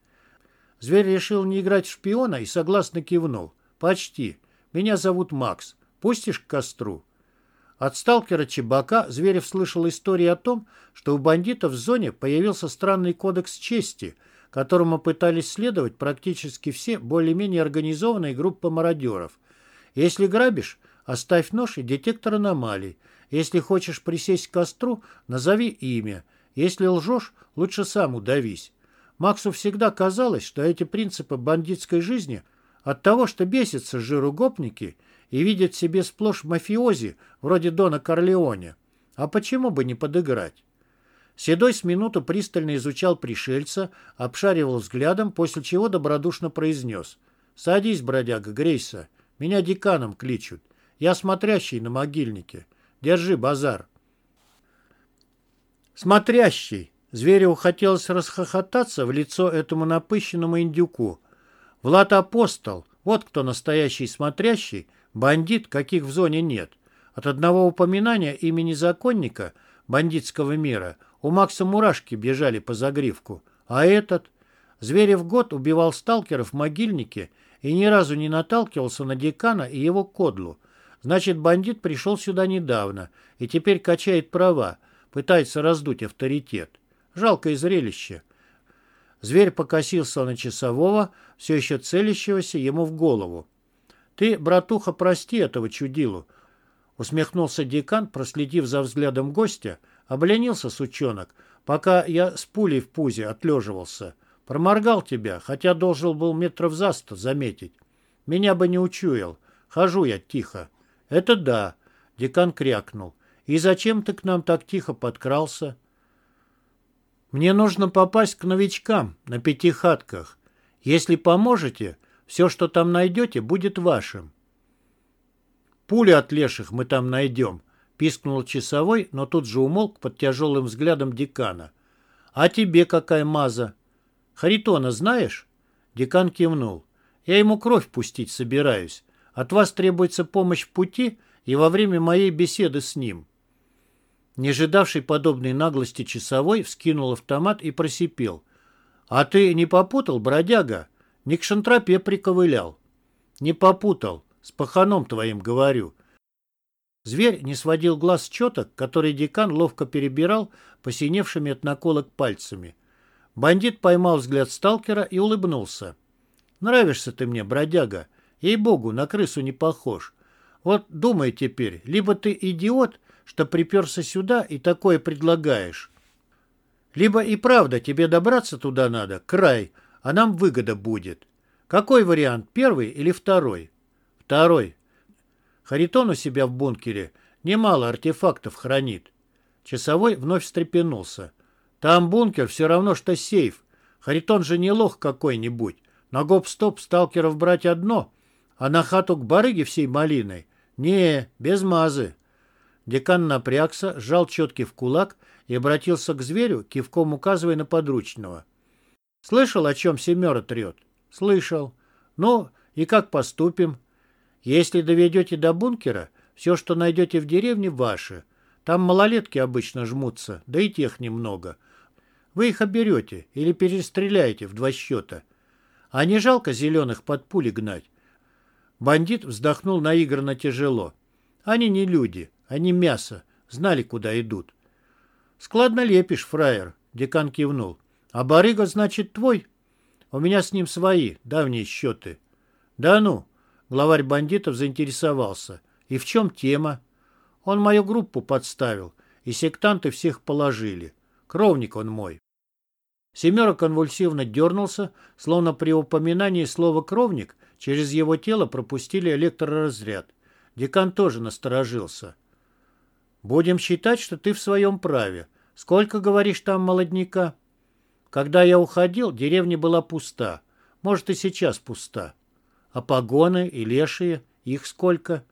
A: Зверь решил не играть в шпиона и согласно кивнул. Почти. Меня зовут Макс. Пустишь к костру? От сталкера Чебака Зверев слышал истории о том, что у бандитов в зоне появился странный кодекс чести, которому пытались следовать практически все более-менее организованные группы мародеров. Если грабишь, оставь нож и детектор аномалий. Если хочешь присесть к костру, назови имя. Если лжешь, лучше сам удавись. Максу всегда казалось, что эти принципы бандитской жизни от того, что бесятся жиру гопники – и видят себе сплошь мафиози, вроде Дона Корлеоне. А почему бы не подыграть? Седой с минуту пристально изучал пришельца, обшаривал взглядом, после чего добродушно произнес. «Садись, бродяга, грейся. Меня деканом кличут. Я смотрящий на могильнике. Держи базар». «Смотрящий!» Звереву хотелось расхохотаться в лицо этому напыщенному индюку. «Влад Апостол, вот кто настоящий смотрящий, Бандит, каких в зоне нет. От одного упоминания имени законника бандитского мира у Макса мурашки бежали по загривку. А этот? Зверев год убивал сталкеров в могильнике и ни разу не наталкивался на декана и его кодлу. Значит, бандит пришел сюда недавно и теперь качает права, пытается раздуть авторитет. Жалкое зрелище. Зверь покосился на часового, все еще целящегося ему в голову. «Ты, братуха, прости этого чудилу!» Усмехнулся декан, проследив за взглядом гостя. Обленился сучонок, пока я с пулей в пузе отлеживался. Проморгал тебя, хотя должен был метров за сто заметить. Меня бы не учуял. Хожу я тихо. Это да, декан крякнул. И зачем ты к нам так тихо подкрался? Мне нужно попасть к новичкам на пятихатках. Если поможете, все, что там найдете, будет вашим. Пули от леших мы там найдем, пискнул часовой, но тут же умолк под тяжелым взглядом декана. А тебе какая маза? Харитона знаешь? Декан кивнул. Я ему кровь пустить собираюсь. От вас требуется помощь в пути и во время моей беседы с ним. Не ожидавший подобной наглости часовой вскинул автомат и просипел. «А ты не попутал, бродяга? Не к шантропе приковылял. Не попутал. С паханом твоим говорю. Зверь не сводил глаз с четок, который декан ловко перебирал посиневшими от наколок пальцами. Бандит поймал взгляд сталкера и улыбнулся. «Нравишься ты мне, бродяга. Ей-богу, на крысу не похож. Вот думай теперь, либо ты идиот, что приперся сюда и такое предлагаешь, либо и правда тебе добраться туда надо, край, а нам выгода будет. Какой вариант, первый или второй? Второй. Харитон у себя в бункере немало артефактов хранит. Часовой вновь встрепенулся. Там бункер все равно, что сейф. Харитон же не лох какой-нибудь. На гоп-стоп сталкеров брать одно, а на хату к барыге всей малиной. Не, без мазы. Декан напрягся, сжал четки в кулак и обратился к зверю, кивком указывая на подручного. Слышал, о чем семера трет? Слышал. Ну, и как поступим? Если доведете до бункера, все, что найдете в деревне, ваше. Там малолетки обычно жмутся, да и тех немного. Вы их оберете или перестреляете в два счета. А не жалко зеленых под пули гнать? Бандит вздохнул наигранно тяжело. Они не люди, они мясо, знали, куда идут. Складно лепишь, фраер, декан кивнул. А барыга, значит, твой? У меня с ним свои, давние счеты. Да ну, главарь бандитов заинтересовался. И в чем тема? Он мою группу подставил, и сектанты всех положили. Кровник он мой. Семера конвульсивно дернулся, словно при упоминании слова «кровник» через его тело пропустили электроразряд. Декан тоже насторожился. «Будем считать, что ты в своем праве. Сколько, говоришь, там молодняка?» Когда я уходил, деревня была пуста. Может, и сейчас пуста. А погоны и лешие, их сколько?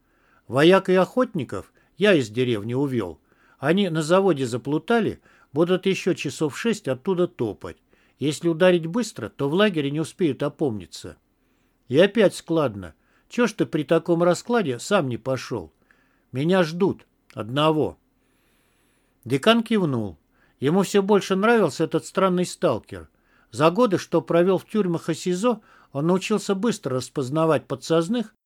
A: Вояк и охотников я из деревни увел. Они на заводе заплутали, будут еще часов шесть оттуда топать. Если ударить быстро, то в лагере не успеют опомниться. И опять складно. Чего ж ты при таком раскладе сам не пошел? Меня ждут. Одного. Декан кивнул. Ему все больше нравился этот странный сталкер. За годы, что провел в тюрьмах и СИЗО, он научился быстро распознавать подсознных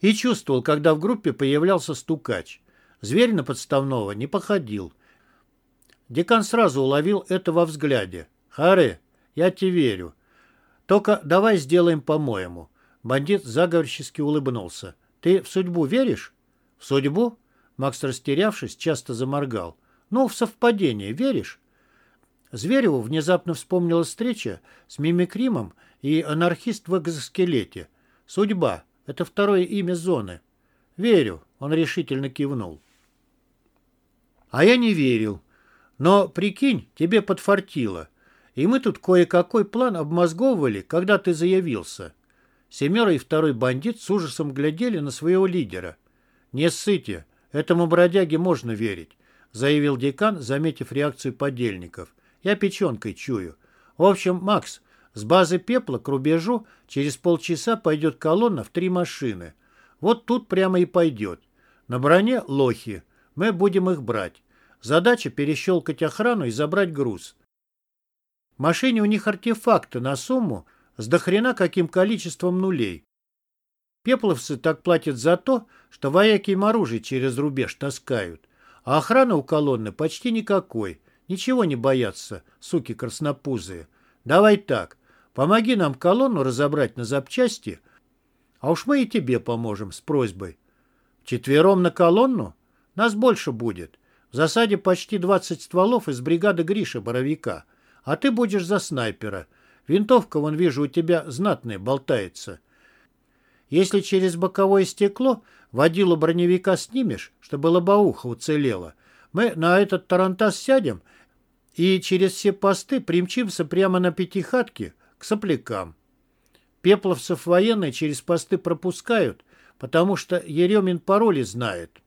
A: и чувствовал, когда в группе появлялся стукач. Зверь на подставного не походил. Декан сразу уловил это во взгляде. «Харе, я тебе верю. Только давай сделаем по-моему». Бандит заговорчески улыбнулся. «Ты в судьбу веришь?» «В судьбу?» Макс, растерявшись, часто заморгал. «Ну, в совпадение веришь?» Звереву внезапно вспомнилась встреча с Мимикримом и анархист в экзоскелете. «Судьба. Это второе имя зоны». «Верю», — он решительно кивнул. «А я не верил. Но, прикинь, тебе подфартило. И мы тут кое-какой план обмозговывали, когда ты заявился». Семера и второй бандит с ужасом глядели на своего лидера. «Не ссыте, этому бродяге можно верить», — заявил декан, заметив реакцию подельников. «Я печенкой чую. В общем, Макс, с базы пепла к рубежу через полчаса пойдет колонна в три машины. Вот тут прямо и пойдет. На броне лохи. Мы будем их брать. Задача перещелкать охрану и забрать груз. В машине у них артефакты на сумму с дохрена каким количеством нулей. Пепловцы так платят за то, что вояки им оружие через рубеж таскают. А охрана у колонны почти никакой. Ничего не боятся, суки краснопузые. Давай так, помоги нам колонну разобрать на запчасти, а уж мы и тебе поможем с просьбой. Четвером на колонну? Нас больше будет. В засаде почти 20 стволов из бригады Гриша Боровика. А ты будешь за снайпера — Винтовка, вон вижу, у тебя знатная болтается. Если через боковое стекло водилу броневика снимешь, чтобы лобоуха уцелела, мы на этот тарантас сядем и через все посты примчимся прямо на пятихатке к соплякам. Пепловцев военные через посты пропускают, потому что Еремин пароли знает.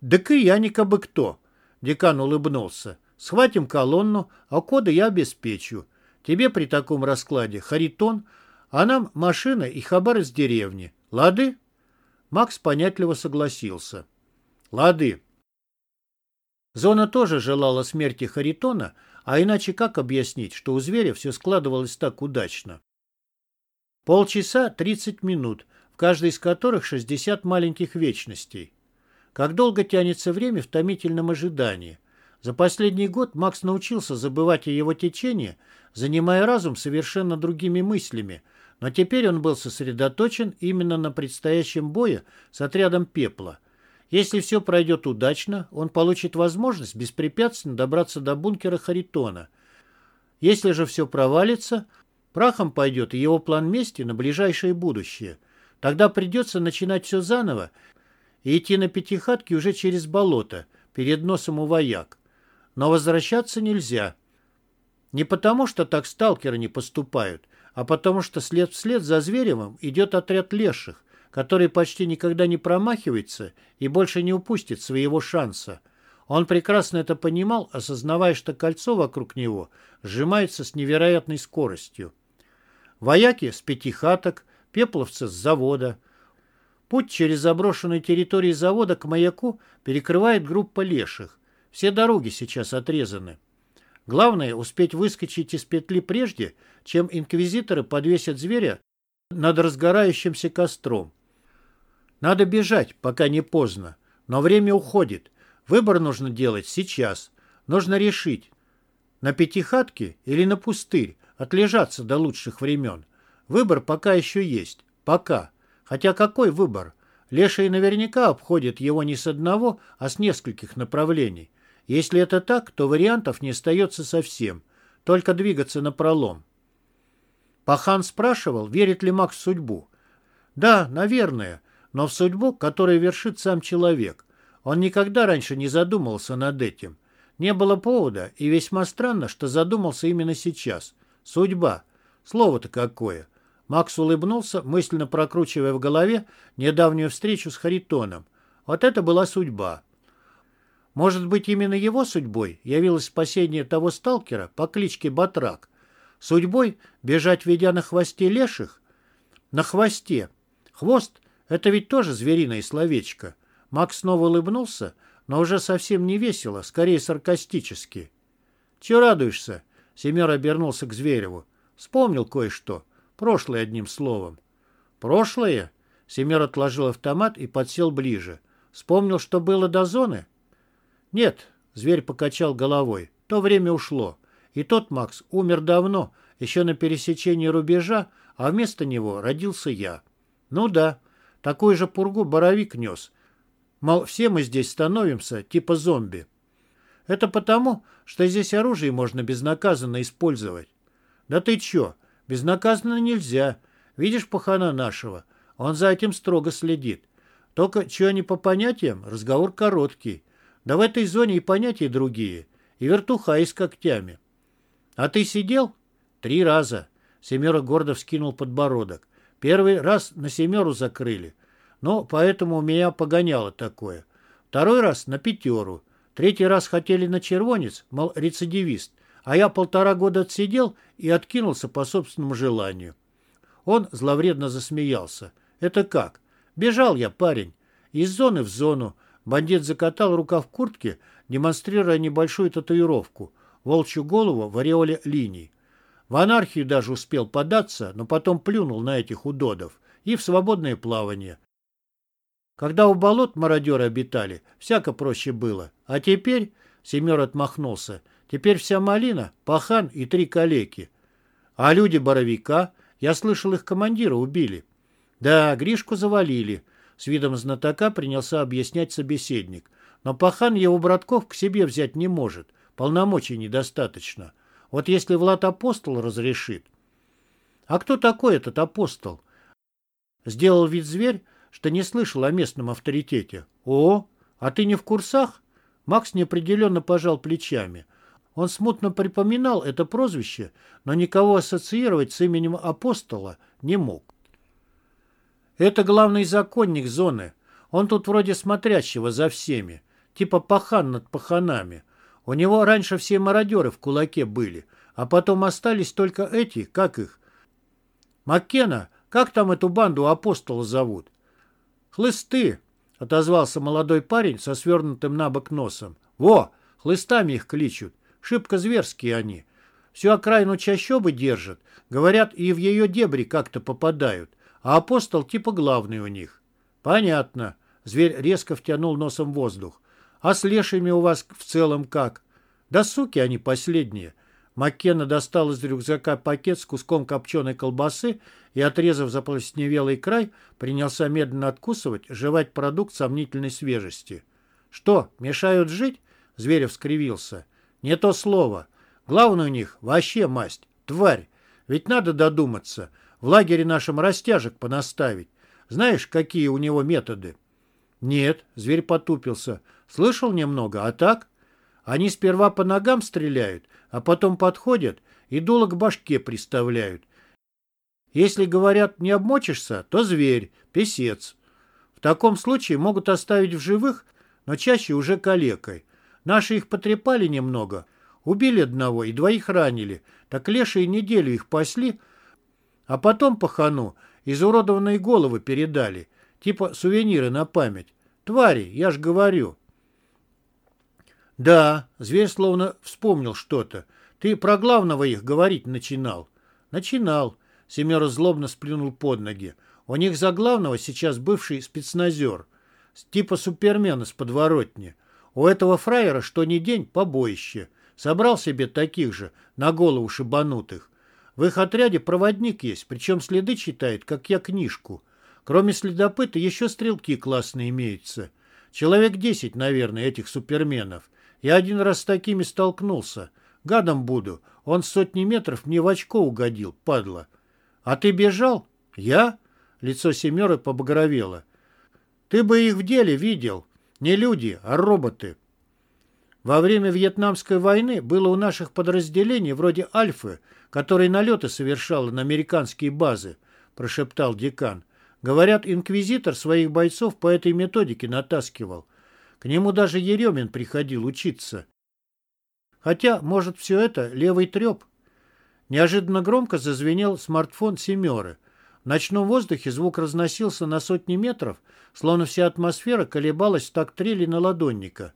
A: «Так и я никак бы кто», — декан улыбнулся. «Схватим колонну, а коды я обеспечу. Тебе при таком раскладе Харитон, а нам машина и хабар из деревни. Лады?» Макс понятливо согласился. «Лады». Зона тоже желала смерти Харитона, а иначе как объяснить, что у зверя все складывалось так удачно? Полчаса тридцать минут, в каждой из которых шестьдесят маленьких вечностей. Как долго тянется время в томительном ожидании? За последний год Макс научился забывать о его течении, занимая разум совершенно другими мыслями, но теперь он был сосредоточен именно на предстоящем бое с отрядом пепла. Если все пройдет удачно, он получит возможность беспрепятственно добраться до бункера Харитона. Если же все провалится, прахом пойдет и его план мести на ближайшее будущее. Тогда придется начинать все заново и идти на пятихатки уже через болото, перед носом у вояк. Но возвращаться нельзя. Не потому, что так сталкеры не поступают, а потому что след вслед за Зверевым идет отряд леших, который почти никогда не промахивается и больше не упустит своего шанса. Он прекрасно это понимал, осознавая, что кольцо вокруг него сжимается с невероятной скоростью. Вояки с пяти хаток, пепловцы с завода. Путь через заброшенную территорию завода к маяку перекрывает группа леших. Все дороги сейчас отрезаны. Главное — успеть выскочить из петли прежде, чем инквизиторы подвесят зверя над разгорающимся костром. Надо бежать, пока не поздно. Но время уходит. Выбор нужно делать сейчас. Нужно решить, на пятихатке или на пустырь, отлежаться до лучших времен. Выбор пока еще есть. Пока. Хотя какой выбор? Лешие наверняка обходят его не с одного, а с нескольких направлений. Если это так, то вариантов не остается совсем, только двигаться на пролом. Пахан спрашивал, верит ли Макс в судьбу. Да, наверное, но в судьбу, которую вершит сам человек. Он никогда раньше не задумывался над этим. Не было повода, и весьма странно, что задумался именно сейчас. Судьба. Слово-то какое. Макс улыбнулся, мысленно прокручивая в голове недавнюю встречу с Харитоном. Вот это была судьба. Может быть, именно его судьбой явилось спасение того сталкера по кличке Батрак? Судьбой бежать, ведя на хвосте леших? На хвосте. Хвост — это ведь тоже звериное словечко. Макс снова улыбнулся, но уже совсем не весело, скорее саркастически. «Чего радуешься?» — Семер обернулся к Звереву. «Вспомнил кое-что. Прошлое, одним словом». «Прошлое?» — Семер отложил автомат и подсел ближе. «Вспомнил, что было до зоны?» «Нет», — Зверь покачал головой. «То время ушло. И тот Макс умер давно, еще на пересечении рубежа, а вместо него родился я. Ну да, такую же пургу Боровик нес. Мол, все мы здесь становимся типа зомби. Это потому, что здесь оружие можно безнаказанно использовать. Да ты чё, безнаказанно нельзя. Видишь пахана нашего? Он за этим строго следит. Только чё они по понятиям, разговор короткий. Да в этой зоне и понятия другие. И вертуха и с когтями. А ты сидел? Три раза. Семера гордо вскинул подбородок. Первый раз на семеру закрыли. Но поэтому у меня погоняло такое. Второй раз на пятеру. Третий раз хотели на червонец, мол, рецидивист. А я полтора года отсидел и откинулся по собственному желанию. Он зловредно засмеялся. Это как? Бежал я, парень. Из зоны в зону. Бандит закатал рукав куртки, демонстрируя небольшую татуировку – волчью голову в ореоле линий. В анархию даже успел податься, но потом плюнул на этих удодов и в свободное плавание. Когда у болот мародеры обитали, всяко проще было. А теперь, Семер отмахнулся, теперь вся малина, пахан и три калеки. А люди Боровика, я слышал, их командира убили. Да, Гришку завалили. С видом знатока принялся объяснять собеседник. Но пахан его братков к себе взять не может. Полномочий недостаточно. Вот если Влад Апостол разрешит. А кто такой этот апостол? Сделал вид зверь, что не слышал о местном авторитете. О, а ты не в курсах? Макс неопределенно пожал плечами. Он смутно припоминал это прозвище, но никого ассоциировать с именем апостола не мог. Это главный законник зоны. Он тут вроде смотрящего за всеми, типа пахан над паханами. У него раньше все мародеры в кулаке были, а потом остались только эти, как их? Маккена, как там эту банду апостола зовут? Хлысты, отозвался молодой парень со свернутым на бок носом. Во, хлыстами их кличут. Шибко зверские они. Всю окраину чащобы держат. Говорят, и в ее дебри как-то попадают. А апостол типа главный у них. Понятно. Зверь резко втянул носом воздух. А с лешими у вас в целом как? Да суки они последние. Маккена достал из рюкзака пакет с куском копченой колбасы и, отрезав заплесневелый край, принялся медленно откусывать, жевать продукт сомнительной свежести. «Что, мешают жить?» — Зверев скривился. «Не то слово. Главное у них вообще масть. Тварь. Ведь надо додуматься. В лагере нашем растяжек понаставить. Знаешь, какие у него методы?» «Нет», — зверь потупился. «Слышал немного, а так?» «Они сперва по ногам стреляют, а потом подходят и дуло к башке приставляют. Если, говорят, не обмочишься, то зверь, песец. В таком случае могут оставить в живых, но чаще уже калекой. Наши их потрепали немного, убили одного и двоих ранили, так лешие неделю их пасли, а потом пахану изуродованные головы передали, типа сувениры на память. Твари, я ж говорю. Да, зверь словно вспомнил что-то. Ты про главного их говорить начинал. Начинал. Семера злобно сплюнул под ноги. У них за главного сейчас бывший спецназер. Типа супермена с подворотни. У этого фраера что ни день побоище. Собрал себе таких же, на голову шибанутых. В их отряде проводник есть, причем следы читает, как я книжку. Кроме следопыта еще стрелки классные имеются. Человек десять, наверное, этих суперменов. Я один раз с такими столкнулся. Гадом буду. Он с сотни метров мне в очко угодил, падла. А ты бежал? Я? Лицо Семеры побагровело. Ты бы их в деле видел. Не люди, а роботы. Во время Вьетнамской войны было у наших подразделений вроде Альфы, который налеты совершал на американские базы, прошептал декан. Говорят, инквизитор своих бойцов по этой методике натаскивал. К нему даже Еремин приходил учиться. Хотя, может, все это левый треп. Неожиданно громко зазвенел смартфон «семеры». В ночном воздухе звук разносился на сотни метров, словно вся атмосфера колебалась так трели на ладонника.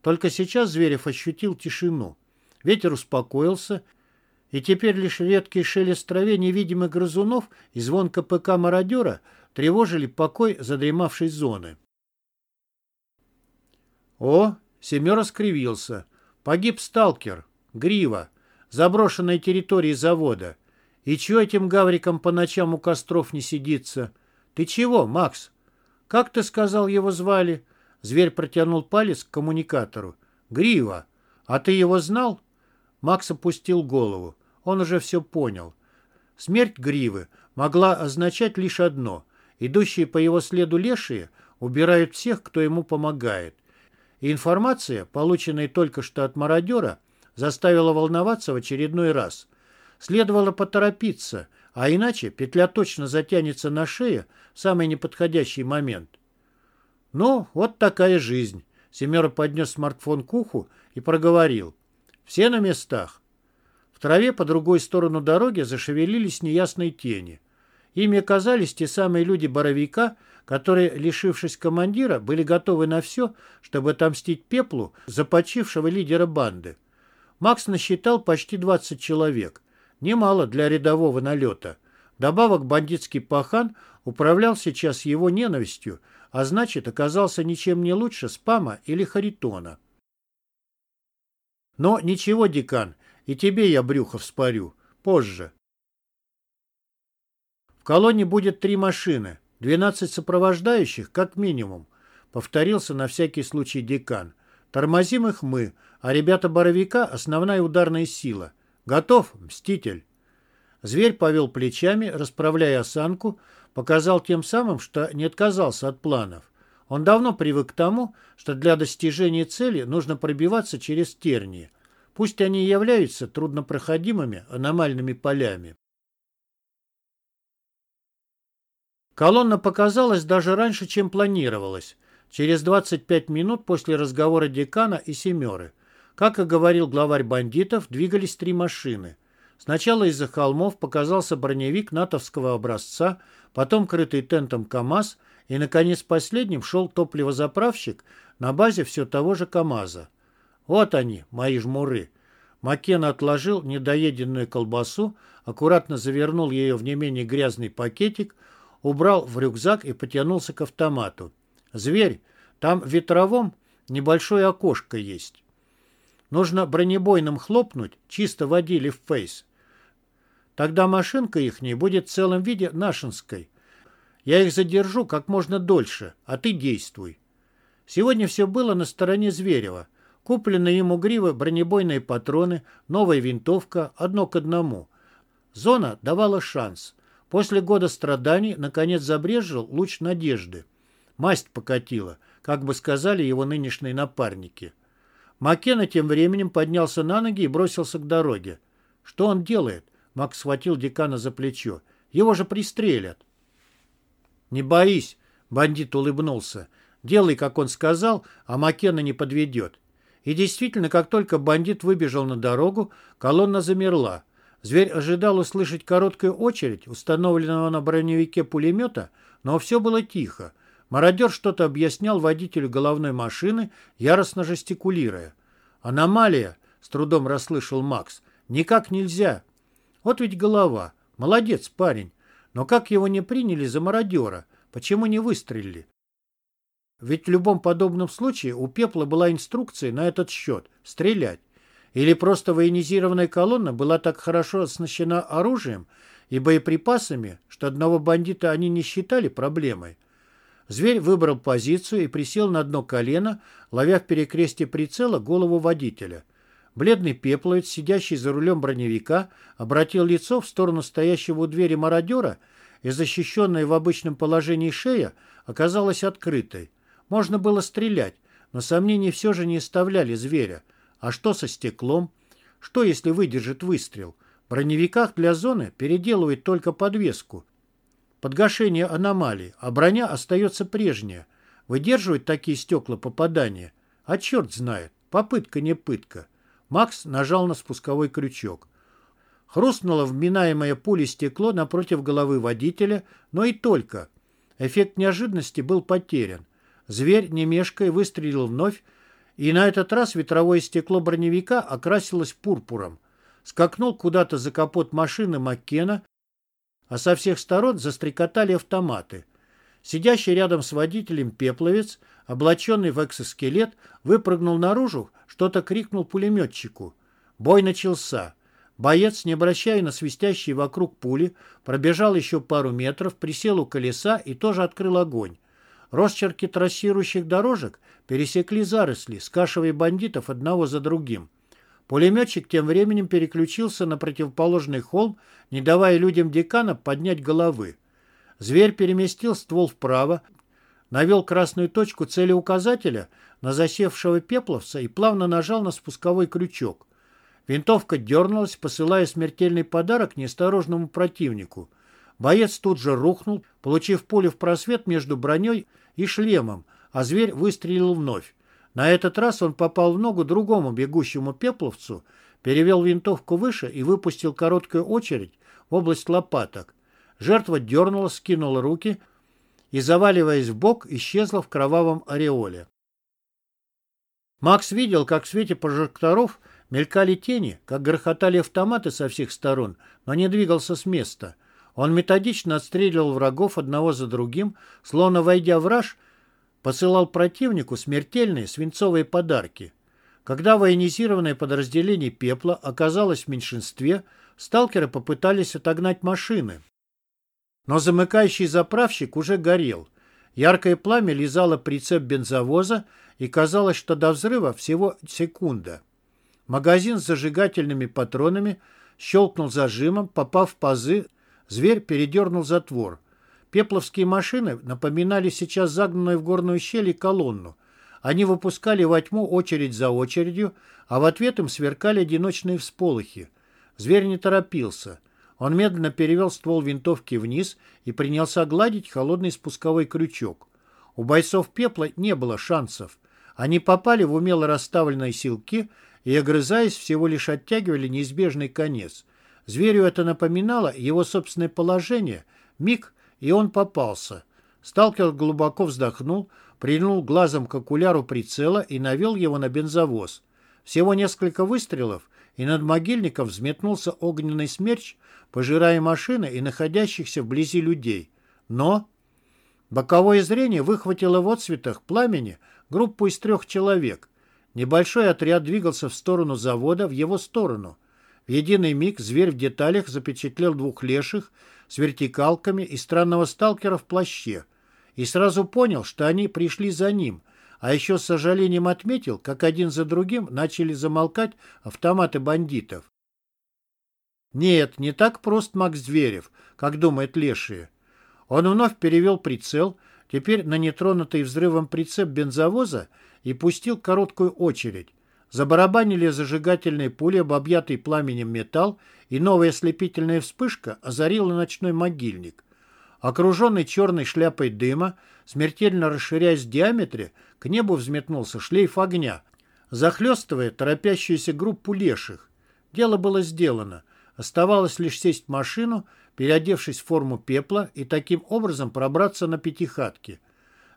A: Только сейчас Зверев ощутил тишину. Ветер успокоился, и теперь лишь редкий шелест траве невидимых грызунов и звон КПК мародера тревожили покой задремавшей зоны. О, Семера скривился. Погиб сталкер, Грива, заброшенной территории завода. И чего этим гаврикам по ночам у костров не сидится? Ты чего, Макс? Как ты сказал, его звали? Зверь протянул палец к коммуникатору. Грива. А ты его знал? Макс опустил голову. Он уже все понял. Смерть Гривы могла означать лишь одно. Идущие по его следу лешие убирают всех, кто ему помогает. И информация, полученная только что от мародера, заставила волноваться в очередной раз. Следовало поторопиться, а иначе петля точно затянется на шее в самый неподходящий момент. Ну, вот такая жизнь. Семера поднес смартфон к уху и проговорил. Все на местах. Траве по другой сторону дороги зашевелились неясные тени. Ими оказались те самые люди Боровика, которые, лишившись командира, были готовы на все, чтобы отомстить пеплу започившего лидера банды. Макс насчитал почти 20 человек. Немало для рядового налета. Добавок бандитский пахан управлял сейчас его ненавистью, а значит, оказался ничем не лучше спама или харитона. Но ничего, декан, и тебе я брюхо вспорю. Позже. В колонне будет три машины. 12 сопровождающих, как минимум, повторился на всякий случай декан. Тормозим их мы, а ребята Боровика — основная ударная сила. Готов, мститель? Зверь повел плечами, расправляя осанку, показал тем самым, что не отказался от планов. Он давно привык к тому, что для достижения цели нужно пробиваться через тернии. Пусть они являются труднопроходимыми аномальными полями. Колонна показалась даже раньше, чем планировалось, через 25 минут после разговора декана и семеры. Как и говорил главарь бандитов, двигались три машины. Сначала из-за холмов показался броневик натовского образца, потом крытый тентом КАМАЗ, и, наконец, последним шел топливозаправщик на базе все того же КАМАЗа. Вот они, мои жмуры. Макен отложил недоеденную колбасу, аккуратно завернул ее в не менее грязный пакетик, убрал в рюкзак и потянулся к автомату. «Зверь, там в ветровом небольшое окошко есть. Нужно бронебойным хлопнуть, чисто водили в фейс. Тогда машинка их не будет в целом виде нашинской. Я их задержу как можно дольше, а ты действуй». Сегодня все было на стороне Зверева. Купленные ему гривы бронебойные патроны, новая винтовка, одно к одному. Зона давала шанс. После года страданий, наконец, забрежил луч надежды. Масть покатила, как бы сказали его нынешние напарники. Маккена тем временем поднялся на ноги и бросился к дороге. «Что он делает?» Макс схватил декана за плечо. «Его же пристрелят». «Не боись», — бандит улыбнулся. «Делай, как он сказал, а Маккена не подведет». И действительно, как только бандит выбежал на дорогу, колонна замерла. Зверь ожидал услышать короткую очередь установленного на броневике пулемета, но все было тихо. Мародер что-то объяснял водителю головной машины, яростно жестикулируя. «Аномалия!» — с трудом расслышал Макс. «Никак нельзя!» «Вот ведь голова! Молодец, парень! Но как его не приняли за мародера? Почему не выстрелили?» Ведь в любом подобном случае у Пепла была инструкция на этот счет — стрелять. Или просто военизированная колонна была так хорошо оснащена оружием и боеприпасами, что одного бандита они не считали проблемой. Зверь выбрал позицию и присел на дно колено, ловя в перекрестие прицела голову водителя. Бледный пепловец, сидящий за рулем броневика, обратил лицо в сторону стоящего у двери мародера, и защищенная в обычном положении шея оказалась открытой. Можно было стрелять, но сомнений все же не оставляли зверя. А что со стеклом? Что, если выдержит выстрел? В броневиках для зоны переделывают только подвеску. Подгашение аномалий, а броня остается прежняя. Выдерживать такие стекла попадания? А черт знает, попытка не пытка. Макс нажал на спусковой крючок. Хрустнуло вминаемое пулей стекло напротив головы водителя, но и только. Эффект неожиданности был потерян. Зверь, не мешкая, выстрелил вновь, и на этот раз ветровое стекло броневика окрасилось пурпуром. Скакнул куда-то за капот машины Маккена, а со всех сторон застрекотали автоматы. Сидящий рядом с водителем пепловец, облаченный в экзоскелет, выпрыгнул наружу, что-то крикнул пулеметчику. Бой начался. Боец, не обращая на свистящие вокруг пули, пробежал еще пару метров, присел у колеса и тоже открыл огонь. Росчерки трассирующих дорожек пересекли заросли, скашивая бандитов одного за другим. Пулеметчик тем временем переключился на противоположный холм, не давая людям декана поднять головы. Зверь переместил ствол вправо, навел красную точку цели указателя на засевшего пепловца и плавно нажал на спусковой крючок. Винтовка дернулась, посылая смертельный подарок неосторожному противнику. Боец тут же рухнул, получив пулю в просвет между броней и шлемом, а зверь выстрелил вновь. На этот раз он попал в ногу другому бегущему пепловцу, перевел винтовку выше и выпустил короткую очередь в область лопаток. Жертва дернула, скинула руки и, заваливаясь в бок, исчезла в кровавом ореоле. Макс видел, как в свете прожекторов мелькали тени, как грохотали автоматы со всех сторон, но не двигался с места. Он методично отстреливал врагов одного за другим, словно войдя в раж, посылал противнику смертельные свинцовые подарки. Когда военизированное подразделение «Пепла» оказалось в меньшинстве, сталкеры попытались отогнать машины. Но замыкающий заправщик уже горел. Яркое пламя лизало прицеп бензовоза, и казалось, что до взрыва всего секунда. Магазин с зажигательными патронами щелкнул зажимом, попав в пазы, зверь передернул затвор. Пепловские машины напоминали сейчас загнанную в горную щель колонну. Они выпускали во тьму очередь за очередью, а в ответ им сверкали одиночные всполохи. Зверь не торопился. Он медленно перевел ствол винтовки вниз и принялся гладить холодный спусковой крючок. У бойцов пепла не было шансов. Они попали в умело расставленные силки и, огрызаясь, всего лишь оттягивали неизбежный конец. Зверю это напоминало его собственное положение. Миг, и он попался. Сталкер глубоко вздохнул, прильнул глазом к окуляру прицела и навел его на бензовоз. Всего несколько выстрелов, и над могильником взметнулся огненный смерч, пожирая машины и находящихся вблизи людей. Но боковое зрение выхватило в отсветах пламени группу из трех человек. Небольшой отряд двигался в сторону завода, в его сторону. В единый миг зверь в деталях запечатлел двух леших с вертикалками и странного сталкера в плаще. И сразу понял, что они пришли за ним, а еще с сожалением отметил, как один за другим начали замолкать автоматы бандитов. Нет, не так прост Макс Зверев, как думает Лешие. Он вновь перевел прицел, теперь на нетронутый взрывом прицеп бензовоза и пустил короткую очередь. Забарабанили зажигательные пули об объятый пламенем металл, и новая ослепительная вспышка озарила ночной могильник. Окруженный черной шляпой дыма, смертельно расширяясь в диаметре, к небу взметнулся шлейф огня, захлестывая торопящуюся группу леших. Дело было сделано. Оставалось лишь сесть в машину, переодевшись в форму пепла, и таким образом пробраться на пятихатки.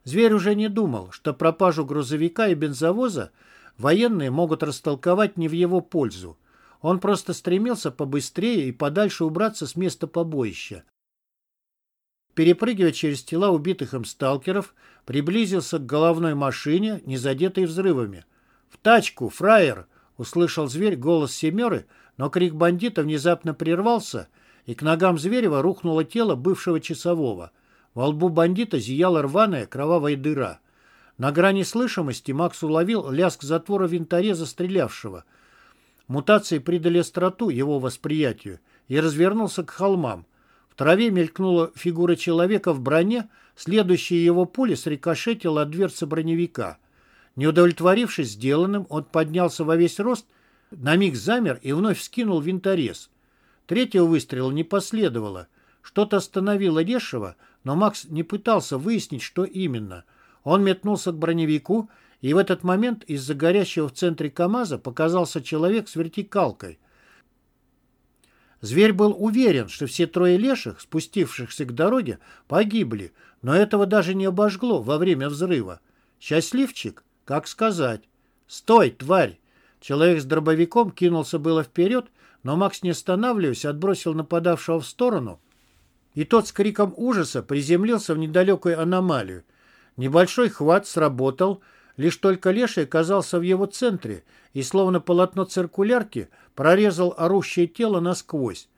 A: Зверь уже не думал, что пропажу грузовика и бензовоза военные могут растолковать не в его пользу. Он просто стремился побыстрее и подальше убраться с места побоища. Перепрыгивая через тела убитых им сталкеров, приблизился к головной машине, не задетой взрывами. «В тачку, фраер!» — услышал зверь голос семеры, но крик бандита внезапно прервался, и к ногам Зверева рухнуло тело бывшего часового. Во лбу бандита зияла рваная кровавая дыра. На грани слышимости Макс уловил лязг затвора винтореза стрелявшего. Мутации придали остроту его восприятию и развернулся к холмам. В траве мелькнула фигура человека в броне, следующая его пуля срикошетила от дверцы броневика. Не удовлетворившись сделанным, он поднялся во весь рост, на миг замер и вновь скинул винторез. Третьего выстрела не последовало. Что-то остановило Лешего, но Макс не пытался выяснить, что именно – он метнулся к броневику, и в этот момент из-за горящего в центре КамАЗа показался человек с вертикалкой. Зверь был уверен, что все трое леших, спустившихся к дороге, погибли, но этого даже не обожгло во время взрыва. Счастливчик? Как сказать? «Стой, тварь!» Человек с дробовиком кинулся было вперед, но Макс, не останавливаясь, отбросил нападавшего в сторону, и тот с криком ужаса приземлился в недалекую аномалию. Небольшой хват сработал, лишь только леший оказался в его центре и, словно полотно циркулярки, прорезал орущее тело насквозь.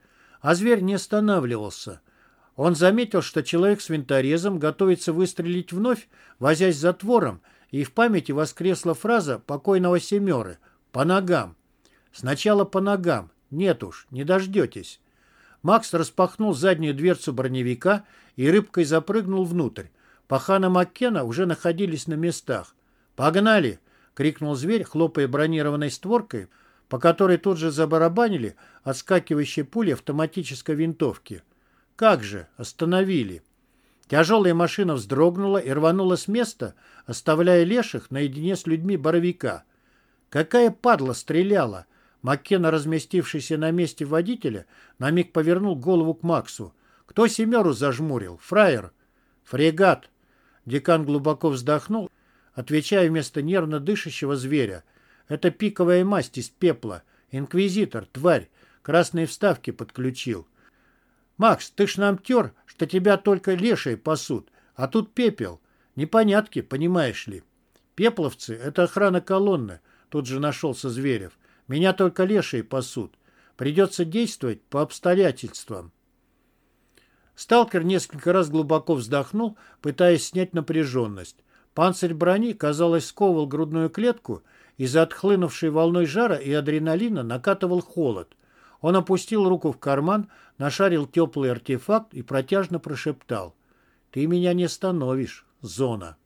A: А зверь не останавливался. Он заметил, что человек с винторезом готовится выстрелить вновь, возясь затвором, и в памяти воскресла фраза покойного Семеры «по ногам». Сначала по ногам. Нет уж, не дождетесь. Макс распахнул заднюю дверцу броневика и рыбкой запрыгнул внутрь. Пахан и Маккена уже находились на местах. «Погнали!» — крикнул зверь, хлопая бронированной створкой, по которой тут же забарабанили отскакивающие пули автоматической винтовки. «Как же! Остановили!» Тяжелая машина вздрогнула и рванула с места, оставляя леших наедине с людьми боровика. Какая падла стреляла! Маккена, разместившийся на месте водителя, на миг повернул голову к Максу. «Кто семеру зажмурил? Фраер?» «Фрегат!» Декан глубоко вздохнул, отвечая вместо нервно дышащего зверя. «Это пиковая масть из пепла. Инквизитор, тварь, красные вставки подключил». «Макс, ты ж нам тер, что тебя только лешие пасут, а тут пепел. Непонятки, понимаешь ли». «Пепловцы — это охрана колонны», — тут же нашелся Зверев. «Меня только лешие пасут. Придется действовать по обстоятельствам». Сталкер несколько раз глубоко вздохнул, пытаясь снять напряженность. Панцирь брони, казалось, сковывал грудную клетку, и за отхлынувшей волной жара и адреналина накатывал холод. Он опустил руку в карман, нашарил теплый артефакт и протяжно прошептал. «Ты меня не остановишь, зона».